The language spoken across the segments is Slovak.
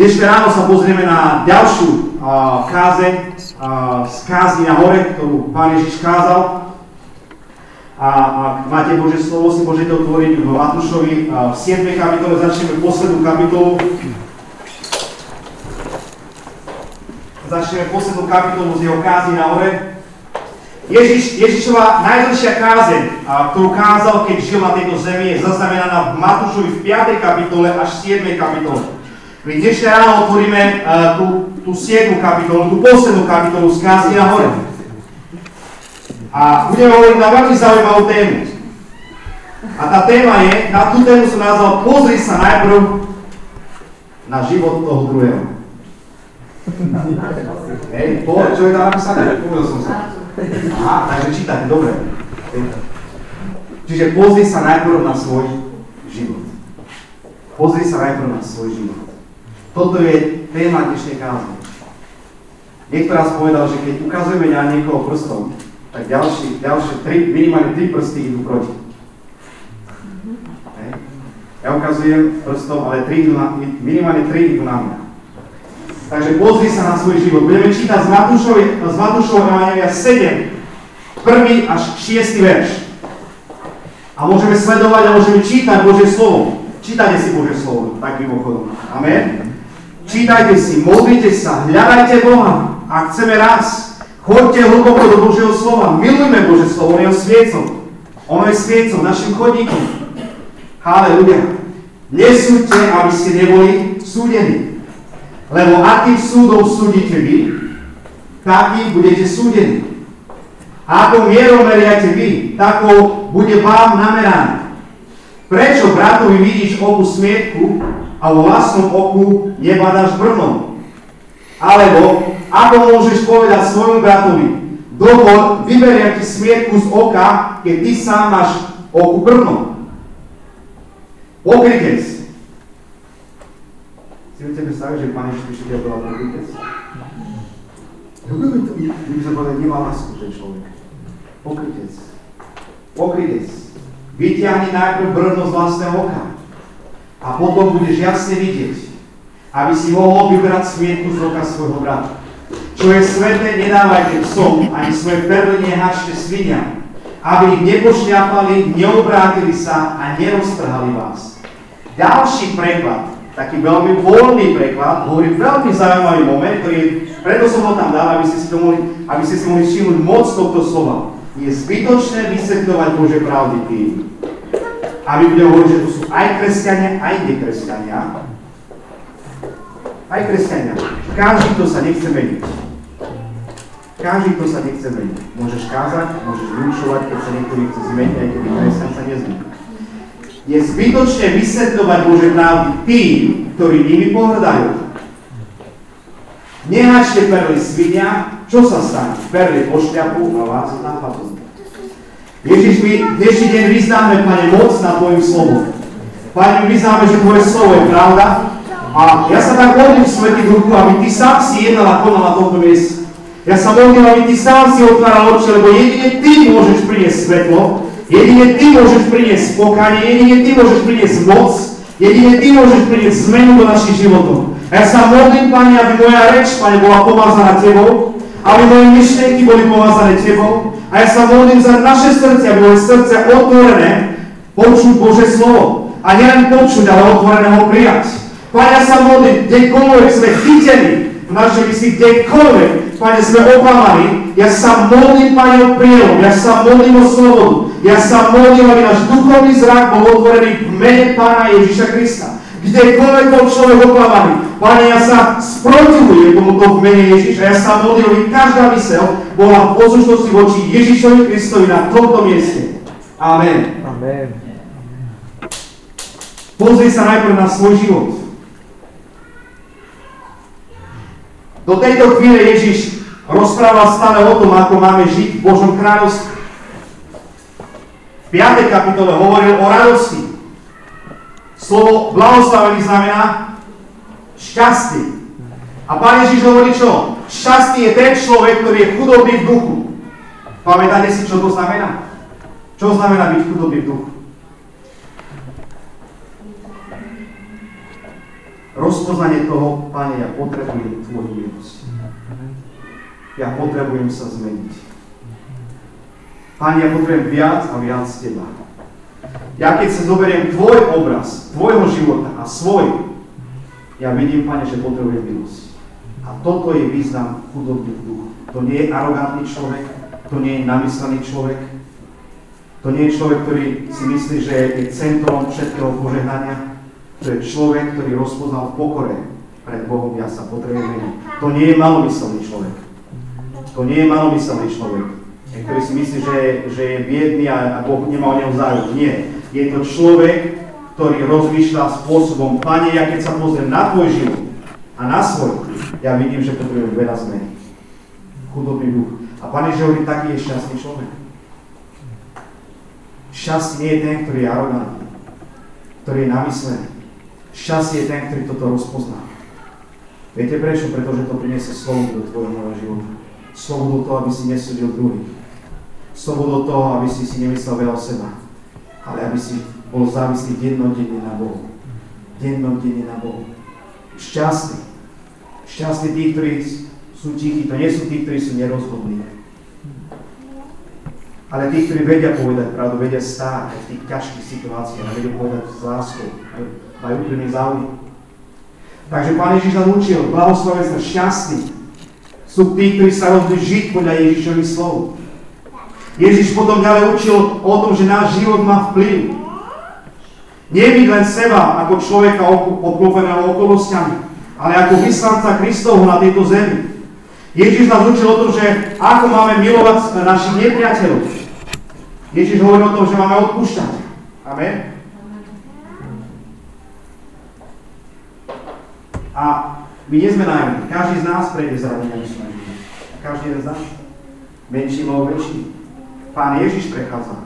Dnešné ráno sa pozrieme na ďalšiu uh, kázeň uh, z kázy na hore, ktorú Pán Ježiš kázal. A ak máte Bože slovo, si môžete otvoriť v Matúšovi uh, v 7. kapitole, začneme poslednú kapitolu. Začneme poslednú kapitolu z jeho kázy na hore. Ježiš, Ježišova najdlhšia kázeň, ktorú kázal, keď žil na tejto zemi, je zaznamenaná v Matúšovi v 5. kapitole až 7. kapitole. My dnešné ráno otvoríme uh, tú, tú 7. kapitolu, tú poslednú kapitolu z Kázy na hore. A budeme hovoriť na veľmi zaujímavú tému. A tá téma je, na tú tému som nazval Pozri sa najprv na život toho druhého. Hej, po, čo je tam napísané? Povedal som sa. Aha, takže čítate, dobre. Čiže pozri sa najprv na svoj život. Pozri sa najprv na svoj život. Toto je téma dnešnej kázy. Niekto raz povedal, že keď ukazujeme na niekoho prstom, tak ďalšie, ďalšie tri, minimálne tri prsty idú proti. Ja ukazujem prstom, ale tri idú na, minimálne tri idú na mňa. Takže pozri sa na svoj život. Budeme čítať z Matúšovho, z Evangelia 7, prvý až šiestý verš. A môžeme sledovať a môžeme čítať Božie slovo. Čítajte si Božie slovo, tak mimochodom. Amen. Čítajte si, modlite sa, hľadajte Boha. Ak chceme raz, chodte hlboko do Božieho slova, milujme Bože slovo, on je sviecom. Ono je sviecom, našim chodníkom. Haleluja. Nesúďte, aby ste neboli súdení. Lebo akým súdom súdite vy, takým budete súdení. A ako mierou meriate vy, takou bude vám namerané. Prečo bratovi vidíš oku smietku a vo vlastnom oku nebadaš brnom. Alebo ako môžeš povedať svojmu bratovi, dohod vyberia ti smietku z oka, keď ty sám máš oku brnom. Pokrytec. Si viete predstaviť, že Pán Ježiš teba bola pokrytec? My by sme povedali, nemá lásku ten človek. Pokrytec. Pokrytec. Vyťahni najprv brno z vlastného oka a potom budeš jasne vidieť, aby si mohol vybrať smietku z roka svojho brata. Čo je sveté, nedávajte psom, ani svoje perly nehačte sviniam, aby ich nepošľapali, neobrátili sa a neroztrhali vás. Ďalší preklad, taký veľmi voľný preklad, hovorí veľmi zaujímavý moment, ktorý preto som ho tam dal, aby ste si, to mohli, aby ste si mohli všimnúť moc tohto slova. Je zbytočné vysvetľovať Bože pravdy tým, a Biblia hovorí, že to sú aj kresťania, aj nekresťania. Aj kresťania. Každý, kto sa nechce meniť. Každý, kto sa nechce meniť. Môžeš kázať, môžeš vyučovať, keď sa niekto nechce zmeniť, aj keď kresťan sa nezmení. Je zbytočné vysvetľovať Bože pravdy tým, ktorí nimi pohrdajú. Nehačte perly svinia, čo sa stane? Perly pošťapu a vás napadnú. Ježiš, my dnešný deň vyznáme, Pane, moc na Tvojim slovom. Pane, my vyznáme, že Tvoje slovo je pravda. A ja sa tak modlím, Svetý Duchu, aby Ty sám si jednal a konal na tomto mieste. Ja sa modlím, aby Ty sám si otváral oči, lebo jedine Ty môžeš priniesť svetlo, jedine Ty môžeš priniesť spokanie, jedine Ty môžeš priniesť moc, jedine Ty môžeš priniesť zmenu do našich životov. A ja sa modlím, Pane, aby moja reč, Pane, bola pomázaná Tebou, aby moje myšlienky boli pomázané Tebou, a ja sa modlím za naše srdcia, aby boli srdcia otvorené, počuť Bože slovo. A nielen počuť, ale otvorené ho prijať. Pane, ja sa modlím, kdekoľvek sme chytení v našej mysli, kdekoľvek, Pane, sme oklamaní, ja sa modlím, Pane, o prielom, ja sa modlím o slobodu, ja sa modlím, aby náš duchovný zrak bol otvorený v mene Pána Ježiša Krista kdekoľvek bol človek oklamaný. Pane, ja sa sprotivujem tomuto v mene Ježiša. Ja sa modlím, aby každá mysel bola v poslušnosti voči Ježišovi Kristovi na tomto mieste. Amen. Amen. Pozri sa najprv na svoj život. Do tejto chvíle Ježiš rozprával stále o tom, ako máme žiť v Božom kráľovstve. V 5. kapitole hovoril o radosti, Slovo blahoslavený znamená šťastný. A Pán Ježiš hovorí čo? Šťastný je ten človek, ktorý je chudobný v duchu. Pamätáte si, čo to znamená? Čo znamená byť chudobný v duchu? rozpoznanie toho, Pane, ja potrebujem Tvoju milosť. Ja potrebujem sa zmeniť. Pane, ja potrebujem viac a viac Teba. Ja keď sa zoberiem Tvoj obraz, Tvojho života a svoj, ja vidím, Pane, že potrebujem milosť. A toto je význam chudobný v duchu. To nie je arogantný človek, to nie je namyslený človek, to nie je človek, ktorý si myslí, že je centrom všetkého požehnania. To je človek, ktorý rozpoznal v pokore pred Bohom, ja sa potrebujem meniť. To nie je malomyselný človek. To nie je malomyselný človek. Niektorý si myslí, že, že je biedný a, a Boh nemá o neho záujem. Nie. Je to človek, ktorý rozmýšľa spôsobom, Pane, ja keď sa pozriem na tvoj život a na svoj, ja vidím, že potrebujem veľa zmeny. Chudobný duch. A Pane, že hovorí, taký je šťastný človek. Šťastný nie je ten, ktorý je arogantný, ktorý je namyslený. Šťastný je ten, ktorý toto rozpozná. Viete prečo? Pretože to priniesie slobodu do tvojho nového života. Slobodu do toho, aby si nesudil druhých. Slobodu do toho, aby si si nemyslel veľa o seba. Ale aby si bol závislý dennodenne na Bohu. Dennodenne na Bohu. Šťastný. Šťastný tí, ktorí sú tichí, to nie sú tí, ktorí sú nerozhodní ale tí, ktorí vedia povedať pravdu, vedia stáť v tých ťažkých situáciách vedia povedať s láskou, majú úplný záujem. Takže Pán Ježiš nás učil, sa šťastný. Sú tí, ktorí sa rozhodli žiť podľa Ježišových slov. Ježiš potom ďalej učil o tom, že náš život má vplyv. Byť len seba ako človeka obklopeného okolnostiami, ale ako vyslanca Kristovho na tejto zemi. Ježiš nás učil o tom, že ako máme milovať našich nepriateľov. Ježiš hovorí o tom, že máme odpúšťať. Amen. A my nie sme najmä. Každý z nás prejde v svojom Každý z nás. Menší alebo väčší. Pán Ježiš prechádza.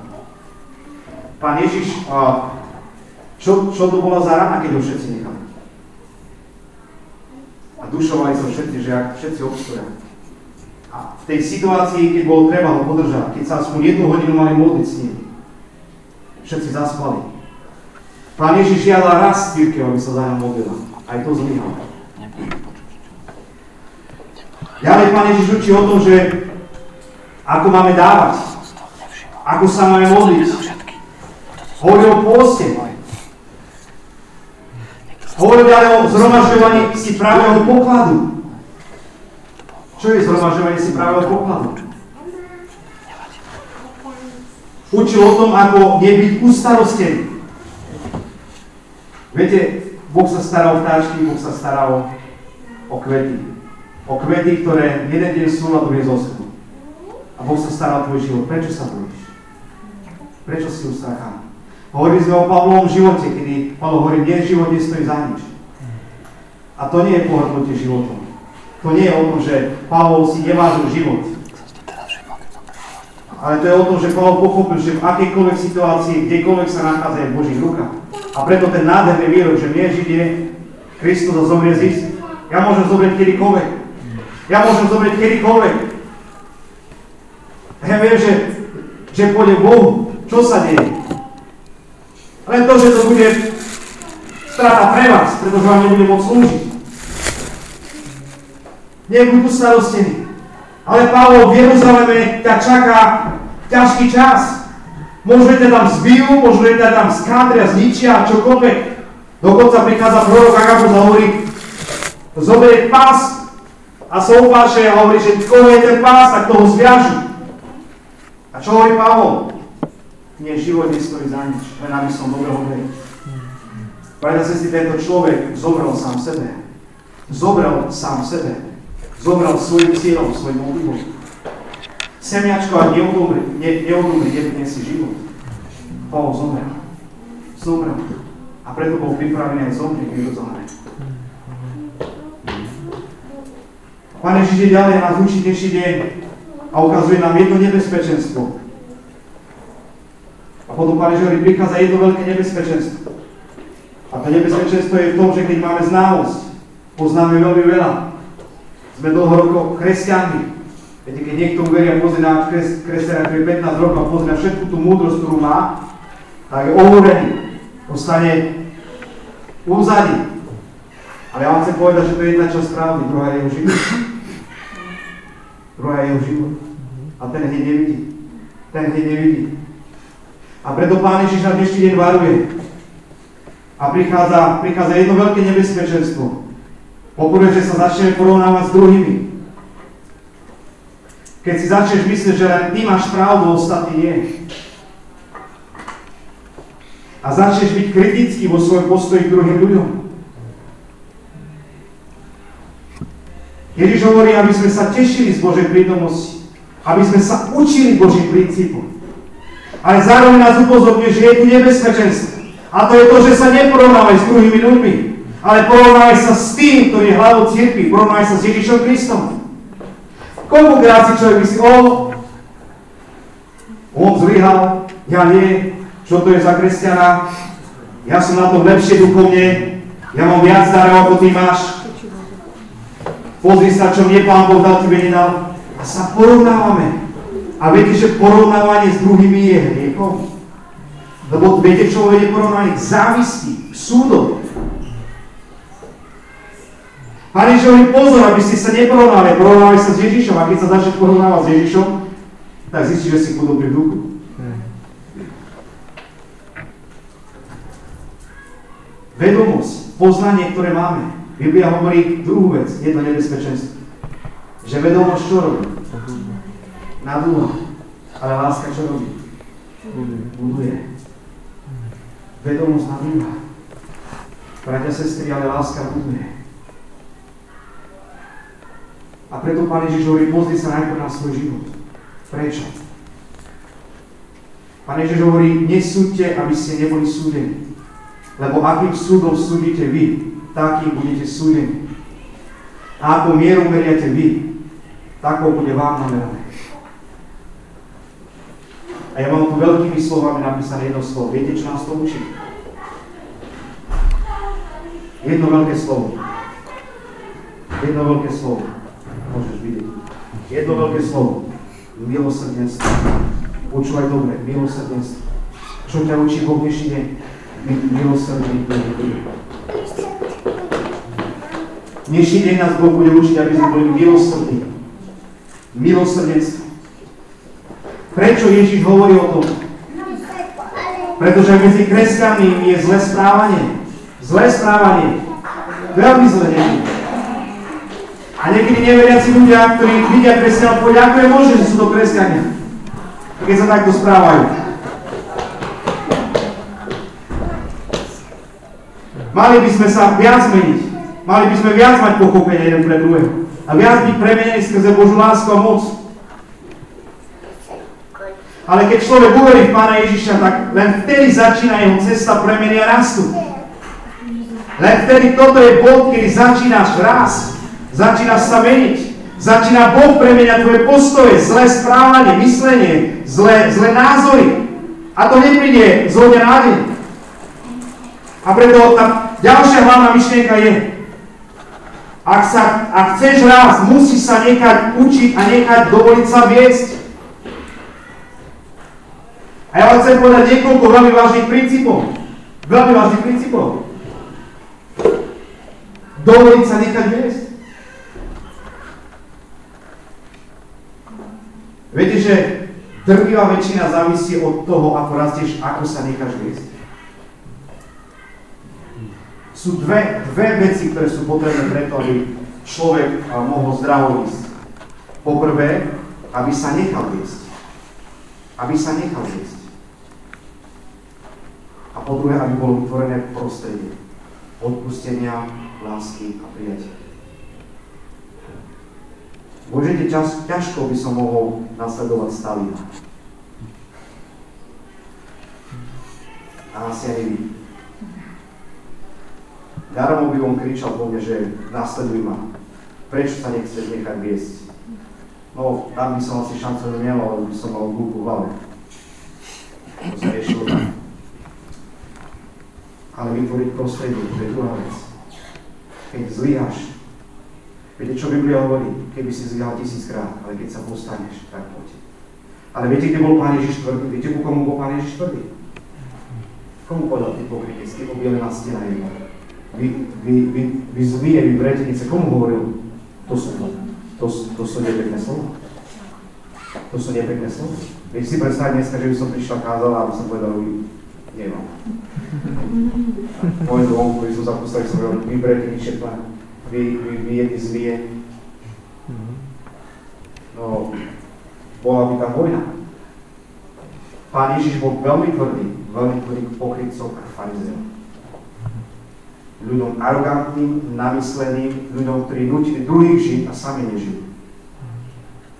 Pán Ježiš, čo, čo to bola za rana, keď ho všetci nechali? A dušovali sa všetci, že ak všetci obstoja. A v tej situácii, keď bolo treba ho podržať, keď sa aspoň jednu hodinu mali modliť s ním, všetci zaspali. Pán Ježiš žiadal raz církev, aby sa za ňa modlila. Aj to zlyhal. Ďalej Pán Ježiš učí o tom, že ako máme dávať, ako sa máme modliť. Hovorí o pôste. Ďalej o zhromažďovaní si pravého pokladu. Čo je zhromažďovanie si pravého pokladu? Učil o tom, ako nebyť ustarostený. Viete, Boh sa stará o vtáčky, Boh sa stará o, o kvety. O kvety, ktoré jeden deň súladuje zo sebou. A Boh sa stará o tvoj život. Prečo sa bojíš? Prečo si ustrachaný? Hovorili sme o Pavlovom živote, kedy Pavlo hovorí, nie, život nestojí za nič. A to nie je pohrdnutie životom. To nie je o tom, že Pavol si nevážil život. Ale to je o tom, že Pavol pochopil, že v akejkoľvek situácii, kdekoľvek sa nachádza je v Božích. A preto ten nádherný výrok, že mne žiť je Kristus a zomrie zísť. Ja môžem zomrieť kedykoľvek. Ja môžem zomrieť kedykoľvek. Ja viem, že, že pôjde Bohu. Čo sa deje? Len to, že to bude strata pre vás, pretože vám nebude môcť slúžiť. Nebuď starostený. Ale Pavol, v Jeruzaleme ťa čaká ťažký čas. Možno ťa tam zbijú, možno ťa tam skádria, zničia, čokoľvek. Dokonca prichádza prorok Agabus a hovorí, zoberie pás a sa upáše a hovorí, že koho je ten pás, tak toho zviažu. A čo hovorí Pavol? Nie, život nestojí za nič, len aby som dobre hovoril. Povedal si, tento človek zobral sám sebe. Zobral sám sebe zobral svojim cieľom, svojim obľubom. Semiačko, ak neodumri, ne, neodumri, neprinesie život. Pavol zomrel. Zomrel. A preto bol pripravený aj zomrieť v Jeruzaleme. Pane Ježiš ďalej nás učí deň a ukazuje nám jedno nebezpečenstvo. Potom Ježiš prichádza jedno veľké nebezpečenstvo. A to nebezpečenstvo je v tom, že keď máme známosť, poznáme veľmi veľa, sme dlho rokov kresťanmi. Viete, keď niekto a pozrie na kres, kresťana, ktorý 15 rokov a pozrie na všetku tú múdrosť, ktorú má, tak je ohorený. Ostane uzadí. A Ale ja vám chcem povedať, že to je jedna časť pravdy, druhá je jeho život. Druhá je jeho život. A ten hneď nevidí. Ten hneď nevidí. A preto Pán Ježiš na dnešný deň varuje. A prichádza, prichádza jedno veľké nebezpečenstvo. Poprvé, že sa začneme porovnávať s druhými. Keď si začneš myslieť, že len ty máš pravdu, ostatní nie. A začneš byť kritický vo svojom postoji k druhým ľuďom. Ježiš hovorí, aby sme sa tešili z Božej prítomnosti. Aby sme sa učili Božím princípom. Ale zároveň nás upozorňuje, že je tu nebezpečenstvo. A to je to, že sa neporovnávaj s druhými ľuďmi, ale porovnávaj sa s tým, ktorý je hlavou cirkvi, porovnávaj sa s Ježišom Kristom. Koľkokrát si človek myslí, o, on zlyhal, ja nie, čo to je za kresťana, ja som na tom lepšie duchovne, ja mám viac darov, ako ty máš. Pozri sa, čo mne Pán Boh dal, tebe nedal. A sa porovnávame. A viete, že porovnávanie s druhými je hriechom? Lebo viete, čo vedie porovnanie? K závisti, k súdom. Ježiš hovorí pozor, aby ste sa neporovnali, porovnávali sa s Ježišom. A keď sa začneš porovnávať s Ježišom, tak zistíš, že si podobný v duchu. Vedomosť, poznanie, ktoré máme. Biblia hovorí druhú vec, jedno nebezpečenstvo. Že vedomosť čo robí? Nadúha. Ale láska čo robí? Buduje. Vedomosť nadúha. Bratia, sestry, ale láska buduje. A preto Pán Ježiš hovorí, pozri sa najprv na svoj život. Prečo? Pán Ježiš hovorí, nesúďte, aby ste neboli súdení. Lebo akým súdom súdite vy, takým budete súdení. A ako mieru meriate vy, takou bude vám namerané. A ja mám tu veľkými slovami napísané jedno slovo. Viete, čo nás to učí? Jedno veľké slovo. Jedno veľké slovo. Môžeš vidieť. Jedno veľké slovo. Milosrdenstvo. Počúvaj dobre, milosrdenstvo. Čo ťa učí Boh dnešný deň? milosrdný Dnešný deň nás Boh bude učiť, aby sme boli milosrdní. Milosrdenstvo. Prečo Ježiš hovorí o tom? Pretože medzi kresťanmi je zlé správanie. Zlé správanie. Veľmi zlé niekedy. A niekedy neveriaci ľudia, ktorí vidia kresťanov, povedia, ako je možné, že sú to kresťania. Keď sa takto správajú. Mali by sme sa viac meniť. Mali by sme viac mať pochopenie jeden pre druhého. A viac byť premenení skrze Božú lásku a moc. Ale keď človek uverí v Pána Ježiša, tak len vtedy začína jeho cesta premenia rastu. Len vtedy toto je bod, kedy začínaš rast. Začínaš sa meniť. Začína Boh premeniať tvoje postoje, zlé správanie, myslenie, zlé, zlé názory. A to nepríde z na deň. A preto tá ďalšia hlavná myšlienka je, ak, sa, ak chceš raz, musíš sa nechať učiť a nechať dovoliť sa viesť. A ja vám chcem povedať niekoľko veľmi vážnych princípov. Veľmi vážnych princípov. Dovoliť sa nechať viesť. Viete, že drvivá väčšina závisí od toho, ako rastieš, ako sa necháš viesť sú dve, dve veci, ktoré sú potrebné preto, aby človek mohol zdravo ísť. Poprvé, aby sa nechal viesť. Aby sa nechal viesť. A po druhé, aby bolo vytvorené prostredie odpustenia, lásky a prijatia. Môžete čas, ťažko by som mohol nasledovať Stalina. A asi ani vy. Darmo by on kričal po mne, že nasleduj ma. Prečo sa nechceš nechať viesť? No, tam by som asi šancu nemal, lebo by som mal glupu v hlave. To sa riešilo tak. Ale vytvoriť prostredie, to je druhá vec. Keď zlyhaš, viete, čo Biblia hovorí? Keby si zlyhal tisíckrát, ale keď sa postaneš, tak poď. Ale viete, kde bol Pán Ježiš tvrdý? Viete, ku komu bol Pán Ježiš tvrdý? Komu povedal tie pokrytecky, obielená stena jedna? vy, vy, vy, vy zmije, vy vretenice, komu hovoril? To sú, to, to sú nepekné slova. To sú nepekné slova. Vieš si predstaviť dneska, že by som prišla kázala a by som povedal, nemám. Môj dom, ktorý som zapustil, som hovoril, vy vretenice, vy, vy, vy jedni zmije. No, bola by tam vojna. Pán Ježiš bol veľmi tvrdý, veľmi tvrdý k pokrytcom a farizeom ľuďom arogantným, namysleným, ľuďom, ktorí nutili druhých žiť a sami nežijú.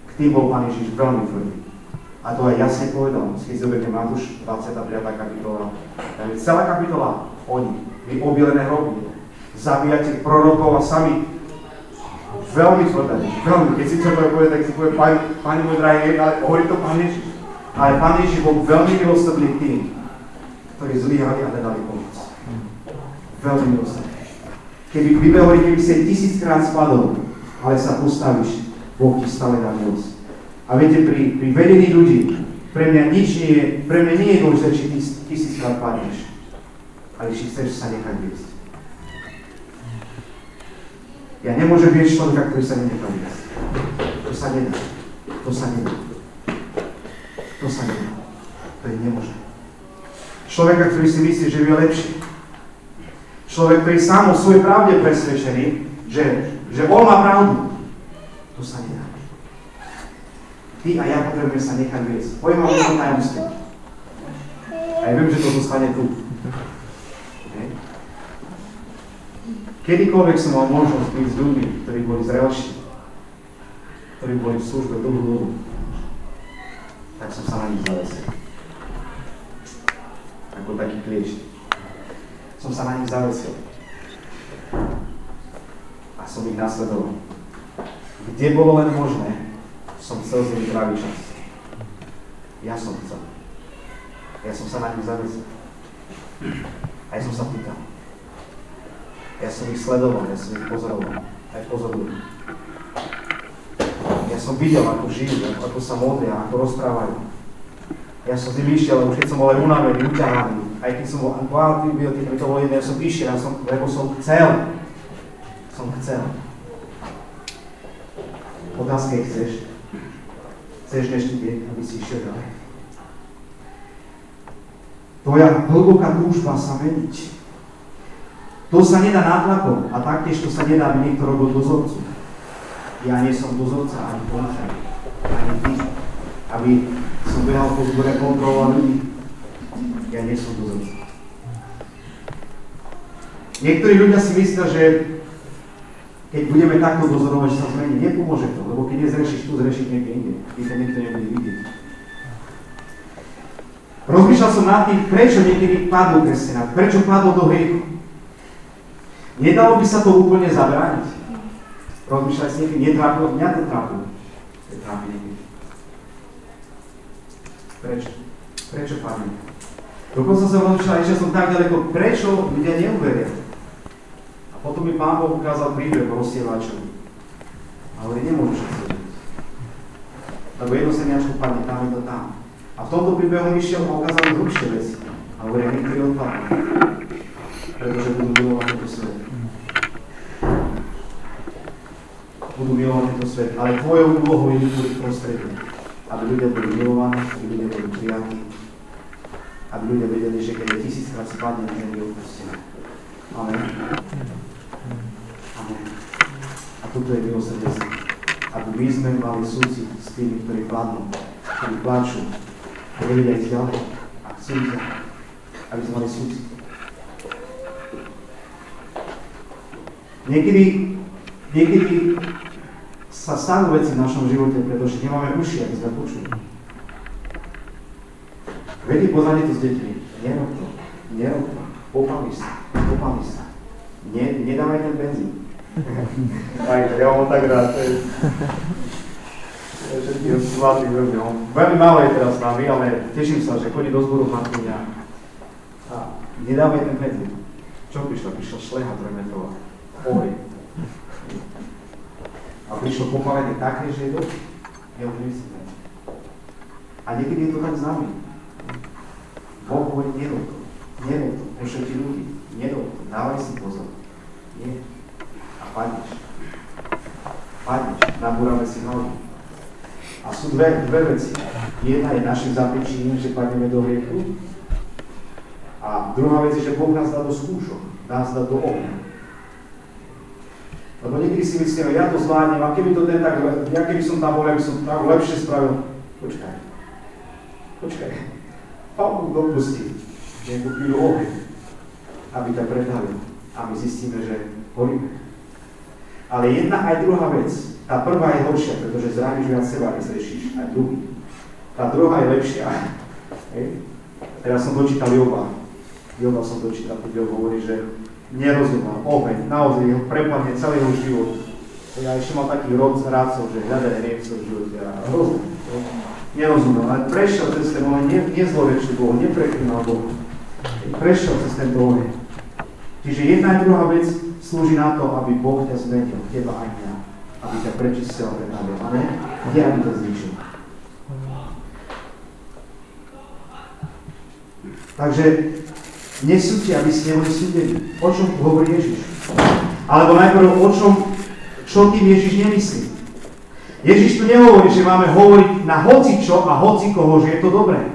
K tým bol Pán Ježiš veľmi tvrdý. A to aj jasne povedal, keď zoberieme Matúš 25. kapitola. Tam je celá kapitola o nich. Vy obilené hroby. Zabíjate prorokov a sami veľmi tvrdé, veľmi. Keď si bude povedať, tak si povie, Pani, Pani môj drahý, ale hovorí to Pán Ježiš. Ale Pán Ježiš bol veľmi milosrdný tým, ktorí zlyhali a nedali pomoc veľmi milosrdný. Keby v Bible hovorí, keby si tisíckrát spadol, ale sa postavíš, Boh ti stále dá milosť. A viete, pri, pri vedení ľudí, pre mňa nič nie je, pre mňa nie je dôležité, či ty tisíckrát padneš, ale či chceš sa nechať viesť. Ja nemôžem viesť človeka, ktorý sa nenechá viesť. To sa nedá. To sa nedá. To sa nedá. To je nemožné. Človeka, ktorý si myslí, že je lepší, Človek, ktorý sám o svojej pravde presvedčený, že, že on má pravdu. To sa nedá. Ty a ja potrebujeme sa nechať viesť. Poviem vám jedno tajomstvo. A ja viem, že to zostane tu. Okay. Kedykoľvek som mal možnosť byť s ľuďmi, ktorí boli zrelší, ktorí boli v službe dlhú dobu, tak som sa na nich zavesil. Ako taký kliešť som sa na nich zavesil. A som ich nasledoval. Kde bolo len možné, som chcel nich tráviť čas. Ja som chcel. Ja som sa na nich zavesil. A ja som sa pýtal. Ja som ich sledoval, ja som ich pozoroval. Aj pozorujem. Ja som videl, ako žijú, ako sa modlia, ako rozprávajú. Ja som s išiel, už keď som bol aj unavený, uťahaný, aj keď som bol antibiotik, keď to bolo jedné, ja som išiel, ja som, lebo som chcel. Som chcel. Otázka je, chceš? Chceš dnešný deň, aby si išiel ďalej? Tvoja hlboká túžba sa meniť. To sa nedá nátlakom a taktiež to sa nedá, aby niekto robil dozorcu. Ja nie som dozorca ani policajt, ani ty, aby som behal po zbore kontroloval ľudí ja nie som dozorca. Niektorí ľudia si myslia, že keď budeme takto dozorovať, že sa zmení, nepomôže to, lebo keď nezrešiš tu, zrešiť niekde inde. Keď to niekto nebude vidieť. Rozmýšľal som nad tým, prečo niekedy padnú kresťania, prečo padlo do hriechu. Nedalo by sa to úplne zabrániť. Rozmýšľaj si niekedy, netrápilo, mňa to trápilo. To trápi niekedy. Prečo? Prečo padne? Dokonca sa rozmýšľal, že som tak ďaleko, prečo ľudia neuveria. Potom mi Pán Boh ukázal príbeh rozsievačov. A hovorí, nemôžu všetko Lebo jedno semiačko padne tam, to tam. A v tomto príbehu mi šiel a ukázal hrubšie veci. A hovorí, niektorí odpadnú. Pretože budú milovať tento svet. Budú milovať tento svet. Ale tvojou úlohou je byť v prostredí. Aby ľudia boli milovaní, aby ľudia boli prijatí, aby ľudia vedeli, že keď je tisíckrát spadne, že je opustené. Amen. Amen. A toto je milosrdenstvo. Aby my sme mali súcit s tými, ktorí padnú, ktorí plačú, ktorí vedia ísť ďalej a chcú ísť. Aby sme mali súcit. Niekedy, niekedy sa stanú veci v našom živote, pretože nemáme uši, aby sme počuli. Viete, poznáte to s deťmi. Nerob to. Nerob to. Popali sa. Popali sa. Ne, nedávaj ten benzín. Aj, ja mám tak rád. To je, všetký zlatý veľmi. Málo je teraz s nami, ale teším sa, že chodí do zboru Martina. A nedávaj ten benzín. Čo prišlo? Prišla šleha trojmetrová. Oj. A prišlo popálenie také, že je dobrý. Ja už. A niekedy je to tak s nami. Boh hovorí, nerob to, nerob to, pošlete ľudí, nerob to, dávaj si pozor. Nie. A padneš. Padneš. Nabúrame si hlavu. A sú dve, dve veci. Jedna je našim zapečením, že padneme do hriechu. A druhá vec je, že Boh nás dá do skúšok. Nás dá do ohňa. Lebo niekedy si myslíme, ja to zvládnem, a keby to ten tak, ja keby som tam bol, ja by som tak lepšie spravil. Počkaj. Počkaj. Pán Boh dopustí nejakú chvíľu oheň, aby ťa predavil. A my zistíme, že horíme. Ale jedna aj druhá vec, tá prvá je horšia, pretože zraníš viac seba, než zrešíš aj druhý. Tá druhá je lepšia. Hej. Teraz som dočítal Joba. Joba som dočítal, keď Job hovorí, že nerozumel, oheň, naozaj ho prepadne celý jeho život. Ja ešte mal taký rod z rácov, že hľadaj hriech v živote a hrozný. Nerozumel, ale prešiel cez ten oheň, ne, nezlorečil Boh, nepreklinal Boh. Prešiel cez ten oheň. Čiže jedna a druhá vec slúži na to, aby Boh ťa zmenil, teba aj mňa, aby ťa prečistil a predávil. Amen? Nie, aby to zničil. Takže nesúďte, aby ste neboli súdení. O čom hovorí Ježiš? Alebo najprv o čom, čo tým Ježiš nemyslí. Ježiš tu nehovorí, že máme hovoriť na hoci čo a hoci koho, že je to dobré.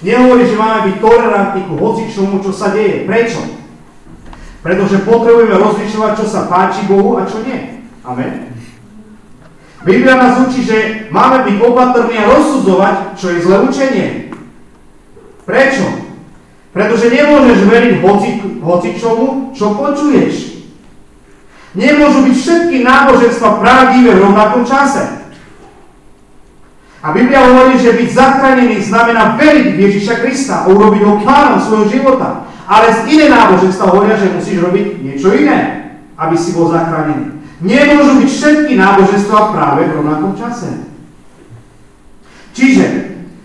Nehovorí, že máme byť tolerantní ku hoci čomu, čo sa deje. Prečo? Pretože potrebujeme rozlišovať, čo sa páči Bohu a čo nie. Amen. Biblia nás učí, že máme byť opatrní a rozsudzovať, čo je zlé učenie. Prečo? Pretože nemôžeš veriť hoci, hoci čo počuješ. Nemôžu byť všetky náboženstva pravdivé v rovnakom čase. A Biblia hovorí, že byť zachránený znamená veriť v Ježiša Krista a urobiť ho pánom svojho života. Ale z iné náboženstva hovoria, že musíš robiť niečo iné, aby si bol zachránený. Nemôžu byť všetky náboženstva práve v rovnakom čase. Čiže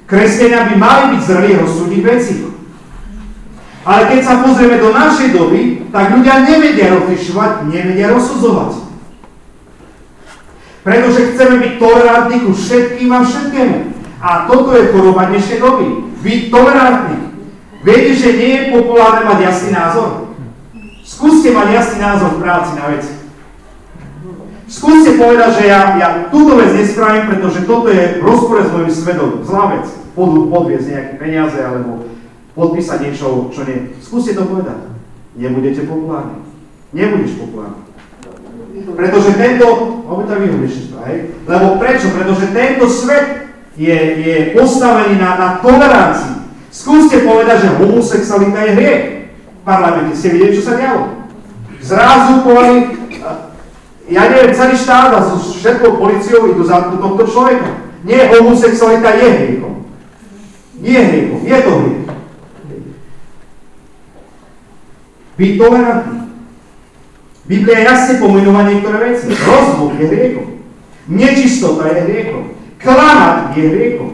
kresťania by mali byť zreli rozsúdiť veci. Ale keď sa pozrieme do našej doby, tak ľudia nevedia rozlišovať, nevedia rozsudzovať. Pretože chceme byť tolerantní ku všetkým a všetkému. A toto je choroba dnešnej doby. Byť tolerantní. Viete, že nie je populárne mať jasný názor? Skúste mať jasný názor v práci na veci. Skúste povedať, že ja, ja túto vec nespravím, pretože toto je v rozpore s mojim svetom. Zlá vec. Podviesť nejaké peniaze alebo podpísať niečo, čo nie. Skúste to povedať. Nebudete populárni. Nebudeš populárny. Pretože tento, hej? Lebo prečo? Pretože tento svet je, je postavený na, na tolerancii. Skúste povedať, že homosexualita je hriech. V parlamente ste videli, čo sa dialo. Zrazu povedali, ja neviem, celý štát a so všetkou policiou idú za tohto človeka. Nie, homosexualita je hriechom. Nie je hriechom, je to hriech. Byť tolerantný. Biblia jasne pomenúva niektoré veci. Rozvod je hriechom. Nečistota je hriechom. Klamať je hriechom.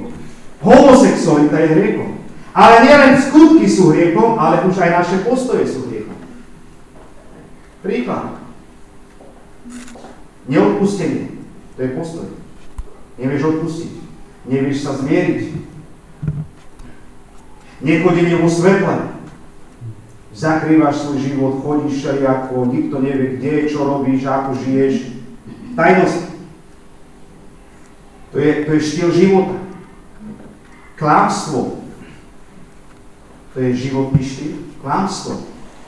Homosexualita je hriechom. Ale nielen skutky sú hriechom, ale už aj naše postoje sú hriechom. Príklad. Neodpustenie. To je postoj. Nevieš odpustiť. Nevieš sa zmieriť. Nechodenie vo svetle zakrývaš svoj život, chodíš všelijako, nikto nevie, kde, čo robíš, ako žiješ. Tajnosť. To je, to je štýl života. Klámstvo. To je životný štýl. Klámstvo.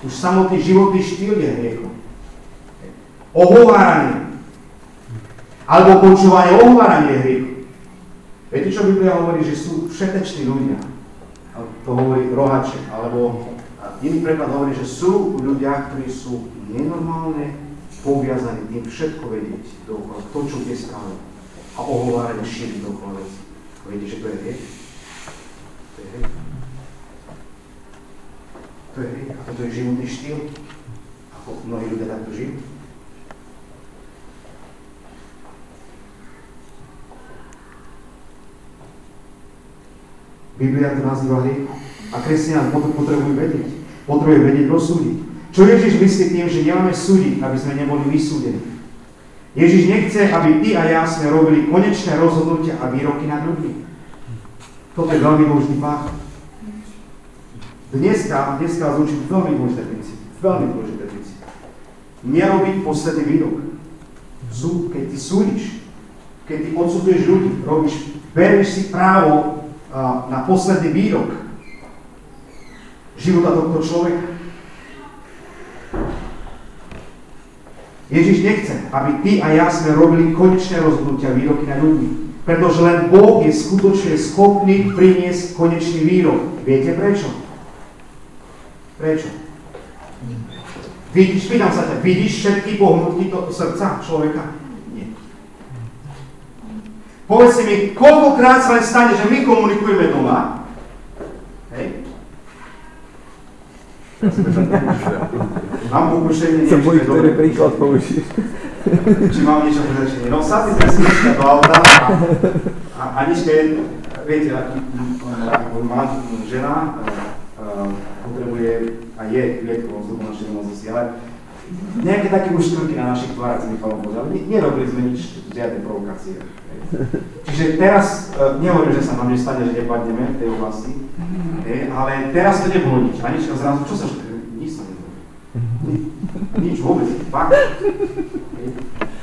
Už samotný životný štýl je hriechom. Ohováranie. Alebo počúvanie ohováranie je hriechom. Viete, čo Biblia hovorí, že sú všeteční ľudia. To hovorí rohaček, alebo Iný preklad hovorí, že sú ľudia, ktorí sú nenormálne poviazaní tým všetko vedieť dookola, to, čo je stále. A ohovárať a šíriť dookola veci. Viete, že to je hriech? To je hriech. To je hriech. A toto je životný štýl. Ako mnohí ľudia takto žijú. Biblia to nazýva hriech. A kresťania potom potrebujú vedieť potrebuje vedieť rozsúdiť. Čo Ježiš myslí tým, že nemáme súdiť, aby sme neboli vysúdení? Ježiš nechce, aby ty a ja sme robili konečné rozhodnutia a výroky nad ľuďmi. Toto je veľmi dôležitý fakt. Dneska, dneska zúčiť veľmi dôležité princípy. Veľmi dôležité princípy. nerobiť posledný výrok. Súd, keď ty súdiš, keď ty odsuduješ ľudí, robíš, berieš si právo na posledný výrok života tohto človeka. Ježiš nechce, aby ty a ja sme robili konečné rozhodnutia, výroky na ľudí. Pretože len Boh je skutočne schopný priniesť konečný výrok. Viete prečo? Prečo? Vidíš, pýtam sa ťa, vidíš všetky pohnutky srdca človeka? Nie. Povedz si mi, koľkokrát sa len stane, že my komunikujeme doma, hej? Mám pokušenie, Som bojím, ktorý príklad použiješ. či mám niečo požiadačenie. No sadli sme si dneska do auta a, a Anička je, viete, má žena, potrebuje a je klietkou z domočnej nemocnici, ale nejaké také uštvrky na našich tvárach sa Michalom ale nerobili sme nič, žiadne provokácie. Čiže teraz, uh, nehovorím, že sa nám nestane, že nepadneme v tej oblasti, hej, ale teraz to nebolo nič. Anička zrazu, čo sa nič sa nebolo. Nič vôbec, fakt.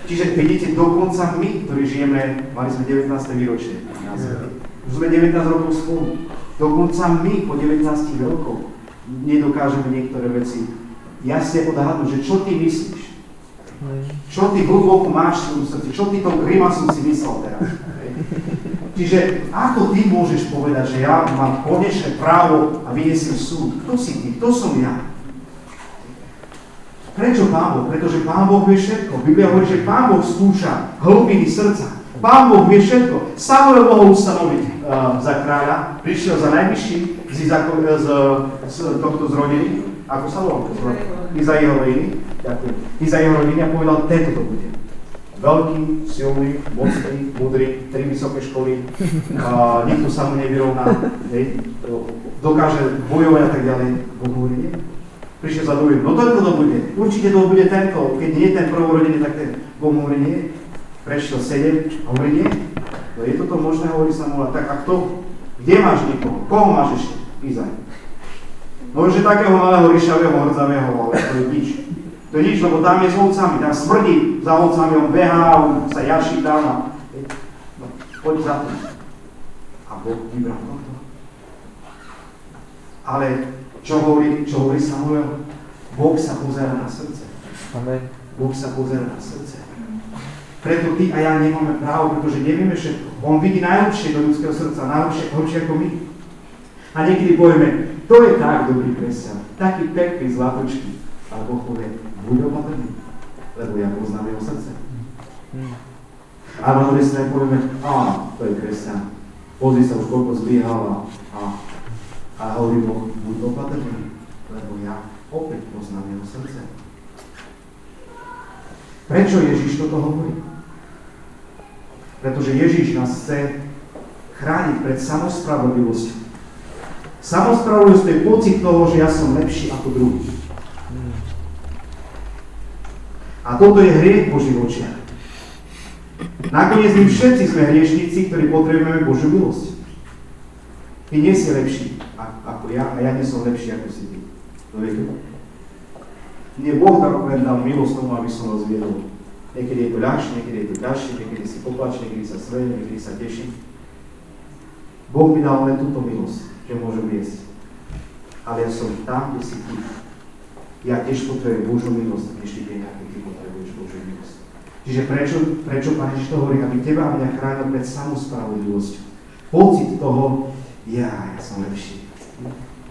Čiže vidíte, dokonca my, ktorí žijeme, mali sme 19. výročie na Už sme 19 rokov spolu. Dokonca my po 19 rokoch nedokážeme niektoré veci jasne odhadnúť, že čo ty myslíš. Čo ty hlboko máš v svojom srdci, čo ty tou grimasom si myslel teraz. Čiže ako ty môžeš povedať, že ja mám konečné právo a vyniesiem súd? Kto si ty? Kto som ja? Prečo Pán Boh? Pretože Pán Boh vie všetko. Biblia hovorí, že Pán Boh skúša hlbiny srdca. Pán Boh vie všetko. Samuel mohol ustanoviť uh, za kráľa, prišiel za najvyšší z, Izako, z, z tohto zrodení, ako sa volal? Iza jeho rodiny. Ďakujem. Iza jeho rodiny a povedal, tento to bude. Veľký, silný, mocný, múdry, tri vysoké školy, uh, nikto sa mu nevyrovná, hej, dokáže bojovať a tak ďalej. Boh hovorí, nie prišiel za druhým. No tento to bude, určite to bude tento, keď nie ten prvorodený, tak ten Boh hovorí nie. Prešiel sedem a hovorí nie. No je toto možné, hovorí Samuel, tak a kto? Kde máš niekoho? Koho máš ešte? Izaj. No že takého malého ryšavého, hrdzavého, ale to je nič. To je nič, lebo tam je s ovcami, tam smrdí za ovcami, on behá, on sa jaší tam a no, poď za tým. A Boh vybral tohto. Ale čo hovorí, čo hovorí Samuel? Boh sa pozera na srdce. Amen. Boh sa pozera na srdce. Preto ty a ja nemáme právo, pretože nevieme všetko. On vidí najlepšie do ľudského srdca, najlepšie, lepšie ako my. A niekedy povieme, to je tak dobrý kresťan, taký pekný zlatočky. Ale Boh povie, buď opatrný, lebo ja poznám jeho srdce. A na druhej strane povieme, áno, to je kresťan. Pozri sa už koľko zbiehal a, a a hovorí Boh, buď opatrný, lebo ja opäť poznám jeho srdce. Prečo Ježiš toto hovorí? Pretože Ježiš nás chce chrániť pred samospravodlivosťou. Samospravodlivosť to je pocit toho, že ja som lepší ako druhý. A toto je hriech Boží očiach. Nakoniec my všetci sme hriešníci, ktorí potrebujeme Božiu milosť. Ty nie si lepší ako ja a ja nie som lepší ako si ty. To viete? Mne Boh dal milosť tomu, aby som vás viedol. Niekedy je to ľahšie, niekedy je to ťažšie, niekedy si poplačí, niekedy sa sveje, niekedy sa teší. Boh mi dal len túto milosť, že môžem viesť. Ale ja som tam, kde si ty. Ja tiež potrebujem Božú milosť, než ty ako ty potrebuješ Božú milosť. Čiže prečo, prečo Pán Ježiš to hovorí, aby teba mňa chránil pred samospravodlivosťou. Pocit toho, ja, ja som lepší.